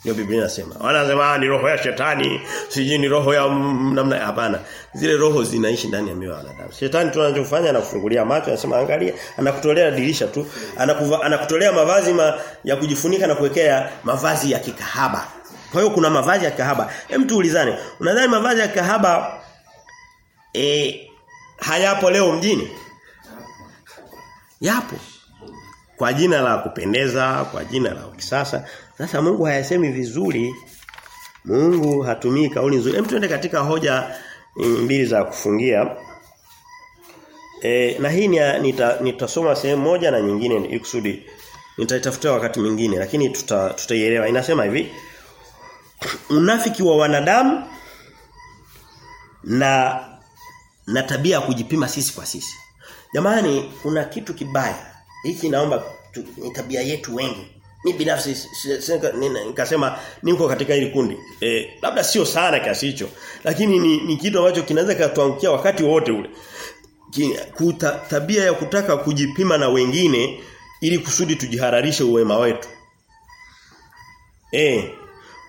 Ndio Biblia inasema. Wanasema ni roho ya shetani, siji ni roho ya namna hapana. Zile roho zinaishi ndani ya mioyo ya wanadamu. Shetani tu anachofanya anakufungulia macho, anasema angalia, anakutolea dirisha tu, anakuva, anakutolea mavazi ma, ya kujifunika na kuwekea mavazi ya kikahaba. Kwa hiyo kuna mavazi ya kahaba. Hem tuulizane, unadhani mavazi ya kahaba eh hayapo leo mjini? Yapo. Kwa jina la kupendeza, kwa jina la kisasa. Sasa Mungu hayasemi vizuri. Mungu hatumii kauli nzuri. Hem tuende katika hoja mbili za kufungia. E, na hii ni nita, nitasoma sehemu moja na nyingine ikusudi nitaitafuta wakati mwingine lakini tuta tutaielewa. Inasema hivi. Unafiki wa wanadamu na na tabia ya kujipima sisi kwa sisi. Jamani kuna kitu kibaya. Hiki naomba ni tabia yetu wengi. mi binafsi nikasema niko katika hili kundi. Eh labda sio sana kiasi hicho, lakini ni, ni kitu ambacho kinaweza katuangukia wakati wote ule. Kuta, tabia ya kutaka kujipima na wengine ili kusudi tujihararishe uwema wetu. Eh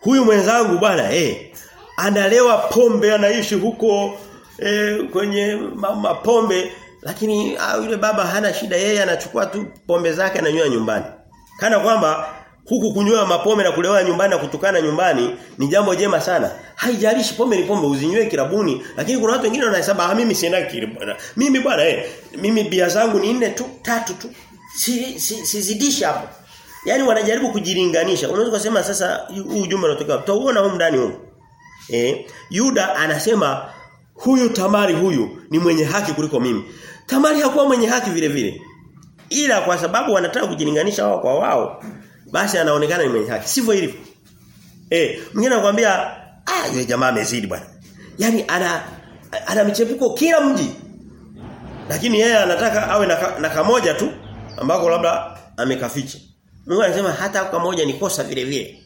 huyu mwenzangu bwana eh analewa pombe anaishi huko eh, kwenye mama pombe lakini ah, yule baba hana shida yeye anachukua tu pombe zake ananywa nyumbani. Kana kwamba huku kunywa mapombe na kulewa nyumbani na kutukana nyumbani ni jambo jema sana. Haijalishi pombe ni pombe uzinywe kirabuni lakini kuna watu wengine wanahesabu ah mimi sienda kirabuni. Mimi bwana eh mimi bia zangu ni nne tu tatu tu. Si, si, hapo. Yaani wanajaribu kujilinganisha. Unaweza kusema sasa huu ujumbe unatoka. Tutauona huko ndani huko. Eh Yuda anasema huyu Tamari huyu ni mwenye haki kuliko mimi. Tamari hakuwa mwenye haki vile vile. Ila kwa sababu wanataka kujilinganisha wao kwa wao, basi anaonekana ni mwenye haki. Sivyo ilivyo. Eh, mwingine anakuambia, ah yule jamaa amezidi bwana. Yaani ana ana michepuko kila mji. Lakini yeye anataka awe na kamoja tu ambako labda amekaficha. Mungu anasema hata kwa moja ni kosa vile vile.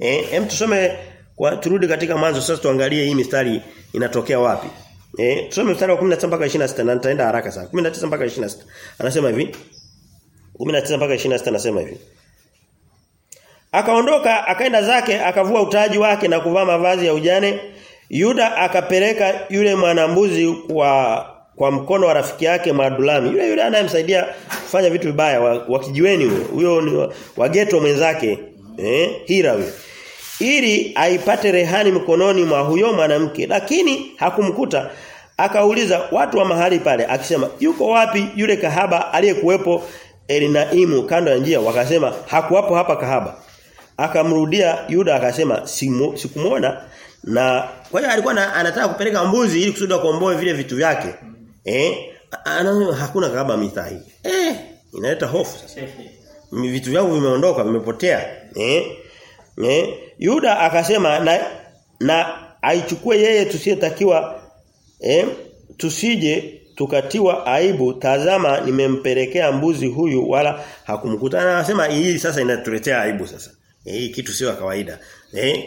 Eh, hem tusome kwa turudi katika mwanzo sasa tuangalie hii mistari inatokea wapi. Eh, tusome mstari wa 19 mpaka 26 na nitaenda haraka sana. 19 mpaka 26. Anasema hivi. 19 mpaka 26 anasema hivi. Akaondoka akaenda zake akavua utaji wake na kuvaa mavazi ya ujane. Yuda akapeleka yule mwanambuzi kwa kwa mkono wa rafiki yake Madulami. Yule yule anayemsaidia kufanya vitu vibaya wa, wa huyo. Huyo ni wa, wa mwenzake. Eh? Hira huyo ili aipate rehani mkononi mwa huyo mwanamke lakini hakumkuta akauliza watu wa mahali pale akisema yuko wapi yule kahaba aliyekuwepo Elinaimu kando ya njia wakasema hakuwapo hapa kahaba akamrudia Yuda akasema sikumuona na kwa hiyo alikuwa na, anataka kupeleka mbuzi ili kusudi akomboe vile vitu vyake eh? Anasema hakuna kahaba mitaa hii. Eh inaleta hofu sasa. Vitu vyangu vimeondoka vimepotea. Eh? Eh? Yuda akasema na na aichukue yeye tusiyetakiwa eh? Tusije tukatiwa aibu. Tazama nimempelekea mbuzi huyu wala hakumkutana. Anasema hii sasa inatuletea aibu sasa. Eh, hii kitu sio kawaida. Eh?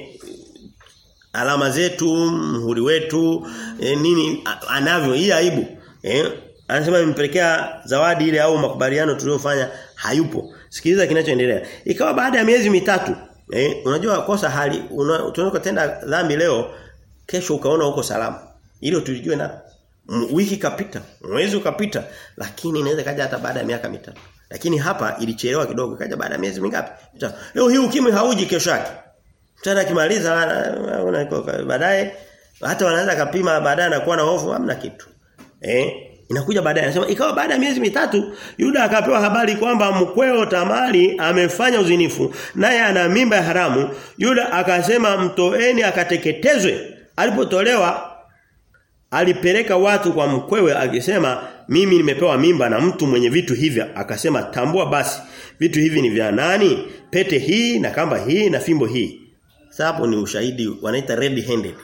Alama zetu mhuri wetu eh, nini anavyo hii aibu eh anasema nimempelekea zawadi ile au makubaliano tuliyofanya hayupo sikiliza kinachoendelea ikawa baada ya miezi mitatu Eh, unajua kosa hali tunaweza kutenda dhambi leo kesho ukaona uko salama. Hilo tulijue na wiki kapita, mwezi ukapita, lakini inaweza kaja hata baada ya miaka mitatu. Lakini hapa ilichelewa kidogo, kaja baada ya miezi mingapi? Leo hii ukimwi hauji kesho yake. Mtana akimaliza baadaye hata wanaweza kapima baadaye anakuwa na hofu hamna kitu. Eh? Inakuja baadaye. Anasema ikawa baada ya miezi mitatu Yuda akapewa habari kwamba mkweo Tamari amefanya uzinifu naye ana mimba ya haramu. Yuda akasema mtoeni akateketezwe. Alipotolewa alipeleka watu kwa mkwewe akisema mimi nimepewa mimba na mtu mwenye vitu hivi akasema tambua basi vitu hivi ni vya nani? Pete hii na kamba hii na fimbo hii. Sasa ni ushahidi wanaita red handed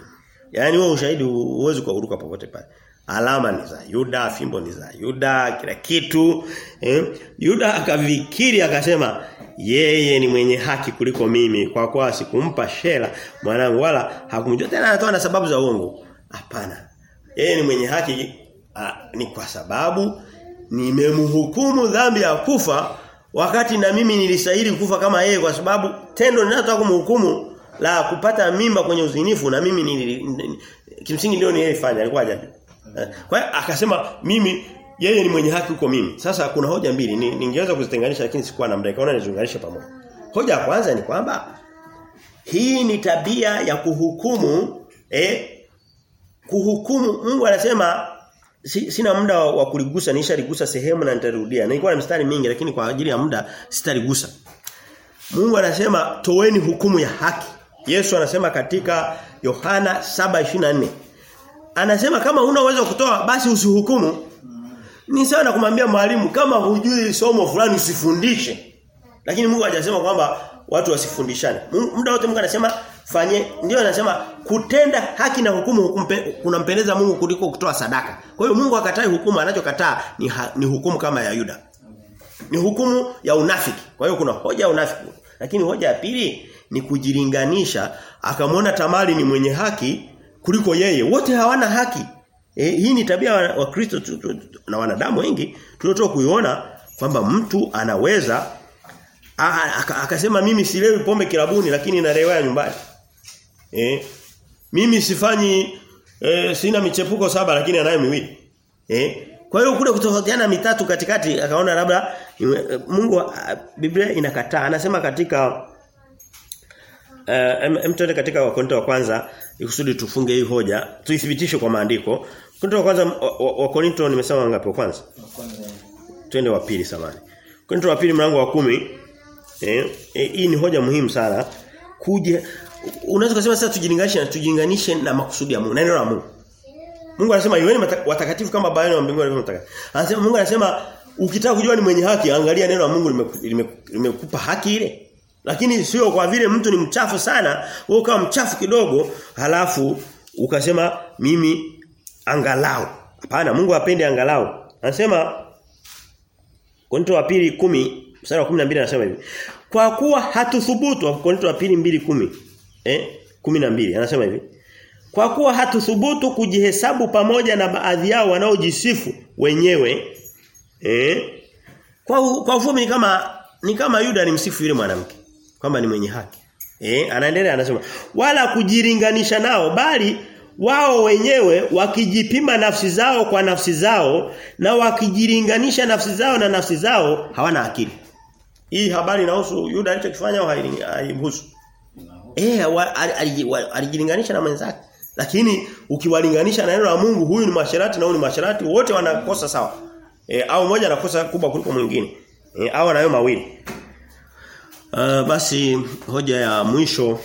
yani huo ushahidi uwezi kuruka popote pale alama ni za Yuda, fimbo ni za Yuda, kila kitu. Eh? Yuda akavikiri akasema yeye ni mwenye haki kuliko mimi kwa kuwa sikumpa shela mwanangu wala hakumjua tena anatoa na sababu za uongo. Hapana. Yeye ni mwenye haki a, ni kwa sababu nimemhukumu dhambi ya kufa wakati na mimi nilistahili kufa kama yeye kwa sababu tendo ninalotaka kumhukumu la kupata mimba kwenye uzinifu na mimi nili, kimsingi ndio nilifanya alikuwa ajabu. Kwa hiyo akasema mimi yeye ni mwenye haki huko mimi. Sasa kuna hoja mbili ni, ningeweza kuzitenganisha lakini sikuwa na muda nikaona nizunganishe pamoja. Hoja ya kwanza ni kwamba hii ni tabia ya kuhukumu eh kuhukumu Mungu anasema si, sina muda wa, wa kuligusa nishaligusa sehemu na nitarudia. Nilikuwa na mstari mingi lakini kwa ajili ya muda sitaligusa. Mungu anasema toweni hukumu ya haki. Yesu anasema katika Yohana 7:24 Anasema kama huna uwezo kutoa basi usihukumu. Ni sawa na kumwambia mwalimu kama hujui somo fulani usifundishe. Lakini Mungu hajasema kwamba watu wasifundishane. Muda wote Mungu anasema fanye ndio anasema kutenda haki na hukumu kunampendeza Mungu kuliko kutoa sadaka. Kwa hiyo Mungu akatai hukumu anachokataa ni, ha, ni hukumu kama ya Yuda. Ni hukumu ya unafiki. Kwa hiyo kuna hoja ya unafiki. Lakini hoja ya pili ni kujilinganisha akamwona Tamari ni mwenye haki kuliko yeye. Wote hawana haki. E, hii ni tabia wa, Kristo na wanadamu wengi tuliotoka kuiona kwamba mtu anaweza akasema mimi silewi pombe kilabuni lakini nalewa nyumbani. Eh? Mimi sifanyi e, sina michepuko saba lakini anayo miwili. Eh? Kwa hiyo kule kutofautiana mitatu katikati akaona labda Mungu Biblia inakataa. Anasema katika uh, katika Wakorintho wa kwanza ikusudi tufunge hii hoja, tuithibitishe kwa maandiko. Wakorintho wa kwanza Wakorintho nimesema ngapi wa kwanza? Twende wa pili samani. Wakorintho wa pili mlango wa kumi eh, eh, hii ni hoja muhimu sana. Kuja unaweza kusema sasa tujilinganishe na tujilinganishe na makusudi ya Mungu, neno la Mungu. Mungu anasema iweni watakatifu kama baba yenu wa mbinguni alivyo mtakatifu. Anasema Mungu anasema ukitaka kujua ni mwenye haki angalia neno la Mungu limekupa lime, lime haki ile. Lakini sio kwa vile mtu ni mchafu sana, wewe ukawa mchafu kidogo, halafu ukasema mimi angalau. Hapana, Mungu hapendi angalau. Anasema Korinto wa pili kumi mstari wa 12 anasema hivi. Kwa kuwa hatuthubutu Korinto wa pili mbili kumi Eh? 12 anasema hivi. Kwa kuwa hatuthubutu kujihesabu pamoja na baadhi yao wanaojisifu wenyewe. Eh? Kwa kwa ufumi ni kama ni kama Yuda alimsifu yule mwanamke kwamba ni mwenye haki. Eh, anaendelea anasema wala kujiringanisha nao bali wao wenyewe wakijipima nafsi zao kwa nafsi zao na wakijiringanisha nafsi zao na nafsi zao hawana akili. Hii habari inahusu Yuda alichokifanya au haimhusu? Eh, alijilinganisha na mwenzake. Lakini ukiwalinganisha na neno la Mungu huyu ni masharati na huyu ni masharati wote wanakosa sawa. E, au mmoja anakosa kubwa kuliko mwingine. E, au anayo mawili. Uh, basi hoja ya mwisho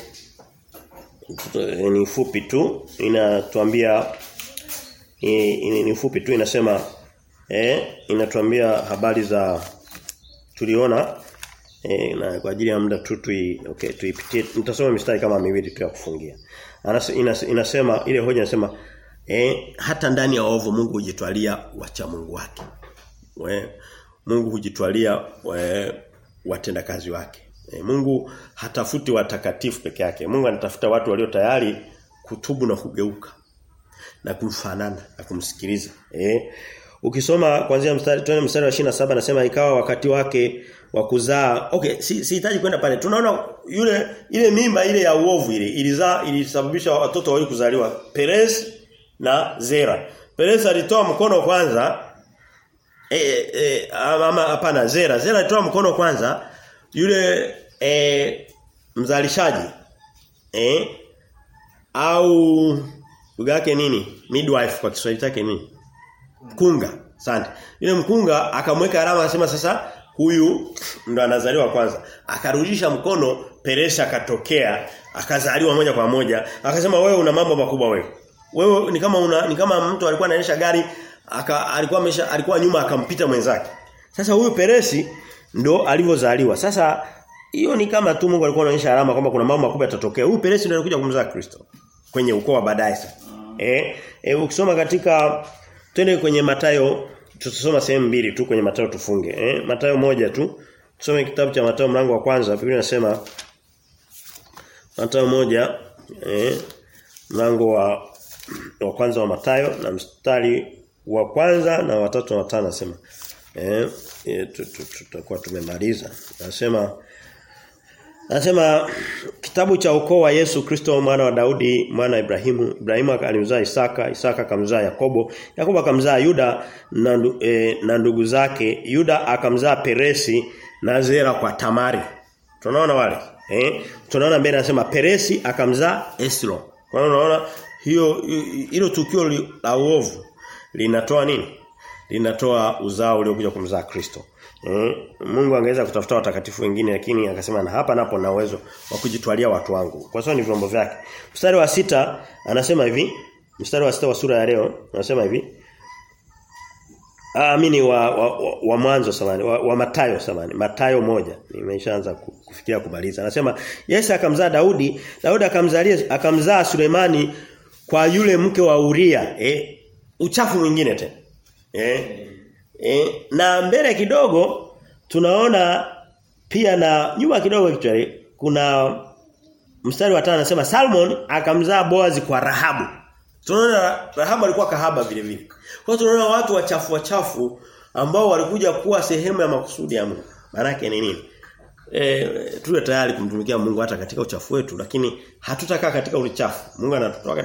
ni fupi tu inatuambia ni, ni fupi tu inasema eh inatuambia habari za tuliona eh, na kwa ajili ya muda tu tui, okay tuipitie nitasoma mistari kama miwili tu ya kufungia. Anas, inas, inasema ile hoja inasema eh, hata ndani ya ovu Mungu hujitwalia wacha Mungu wake. We, Mungu hujitwalia watendakazi wake E, Mungu hatafuti watakatifu peke yake. Mungu anatafuta watu walio tayari kutubu na kugeuka na kumfanana na kumsikiliza. Eh ukisoma kuanzia mstari tuone mstari wa 27 anasema ikawa wakati wake wa kuzaa. Okay, si sihitaji kwenda pale. Tunaona yule ile mimba ile ya uovu ile ilizaa ilisababisha watoto wawili kuzaliwa, Perez na Zera. Perez alitoa mkono kwanza eh eh ama hapana Zera. Zera alitoa mkono kwanza yule e, mzalishaji eh au lugha yake nini? Midwife kwa Kiswahili chake nini? Mkunga asante. Yule mkunga akamweka alama akasema sasa huyu ndo anazaliwa kwanza. Akarudisha mkono Peresha akatokea akazaliwa moja kwa moja. Akasema wewe una mambo makubwa wewe. Wewe ni kama una ni kama mtu alikuwa anaendesha gari aka, alikuwa amesha alikuwa nyuma akampita mwenzake. Sasa huyu Peresi ndo alivyozaliwa. Sasa hiyo ni kama tu Mungu alikuwa anaonyesha alama kwamba kuna mambo makubwa yatatokea. Huyu Peresi ndio anakuja kumzaa Kristo kwenye ukoo wa baadaye sasa. Eh, eh ukisoma katika twende kwenye Matayo tutasoma sehemu mbili tu kwenye Matayo tufunge. Eh, Matayo moja tu. Tusome kitabu cha Matayo mlango wa kwanza. Biblia inasema Matayo moja eh mlango wa wa kwanza wa Matayo na mstari wa kwanza na watatu na watano nasema eh tutakuwa tumemaliza. Nasema Anasema kitabu cha ukoo wa Yesu Kristo mwana wa Daudi mwana wa Ibrahimu. Ibrahimu alimzaa Isaka Isaka akamzaa Yakobo Yakobo akamzaa Yuda na, e, na ndugu zake. Yuda akamzaa Peresi na Zera kwa Tamari. Tunaona wale eh? Tunaona mbele anasema Peresi akamzaa Esro kwa hiyo unaona hiyo hilo tukio la uovu linatoa nini linatoa uzao uliokuja kumzaa Kristo. Mm. Mungu angeweza kutafuta watakatifu wengine lakini akasema na hapa napo na uwezo wa kujitwalia watu wangu. Kwa sababu ni vyombo vyake. Mstari wa sita anasema hivi, mstari wa sita wa sura ya leo anasema hivi. Amini wa wa, wa, wa mwanzo samani wa, wa Matayo samani Matayo moja nimeshaanza kufikia kumaliza anasema Yesu akamzaa Daudi Daudi akamzalia akamzaa Sulemani kwa yule mke wa Uria eh uchafu mwingine tena eh eh na mbele kidogo tunaona pia na nyuma kidogo actually kuna mstari wa 5 anasema Salmon akamzaa Boaz kwa Rahabu tunaona Rahabu alikuwa kahaba vile vile kwa hiyo tunaona watu wachafu wachafu ambao walikuja kuwa sehemu ya makusudi ya Mungu. Maana yake ni nini? Eh tuwe tayari kumtumikia Mungu hata katika uchafu wetu lakini hatutakaa katika uchafu. Mungu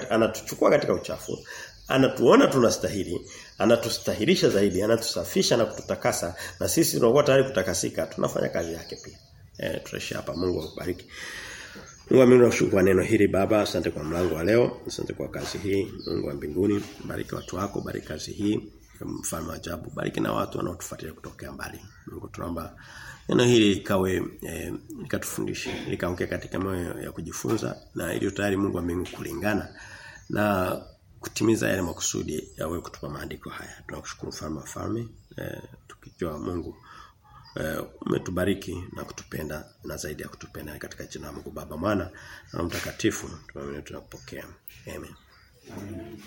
anatuchukua katika uchafu. Anatuona tunastahili, anatustahilisha zaidi, anatusafisha na kututakasa na sisi tunakuwa tayari kutakasika. Tunafanya kazi yake pia. Eh tutaishia hapa Mungu akubariki. Mungu mimi nakushukuru kwa neno hili baba, asante kwa mlango wa leo, asante kwa kazi hii. Mungu wa mbinguni, bariki watu wako, bariki kazi hii. Wa ajabu, bariki na watu wanaotufuatilia kutokea mbali. Mungu tunaomba neno hili likawe eh, likatufundishe, likaongea katika moyo ya kujifunza na ili tayari Mungu wa mbinguni kulingana na kutimiza yale makusudi ya wewe kutupa maandiko haya. Tunakushukuru mfalme wa falme, eh, tukijua Mungu e, umetubariki na kutupenda na zaidi ya kutupenda katika jina la Mungu Baba Mwana na Mtakatifu tunaamini tunakupokea. amen, amen.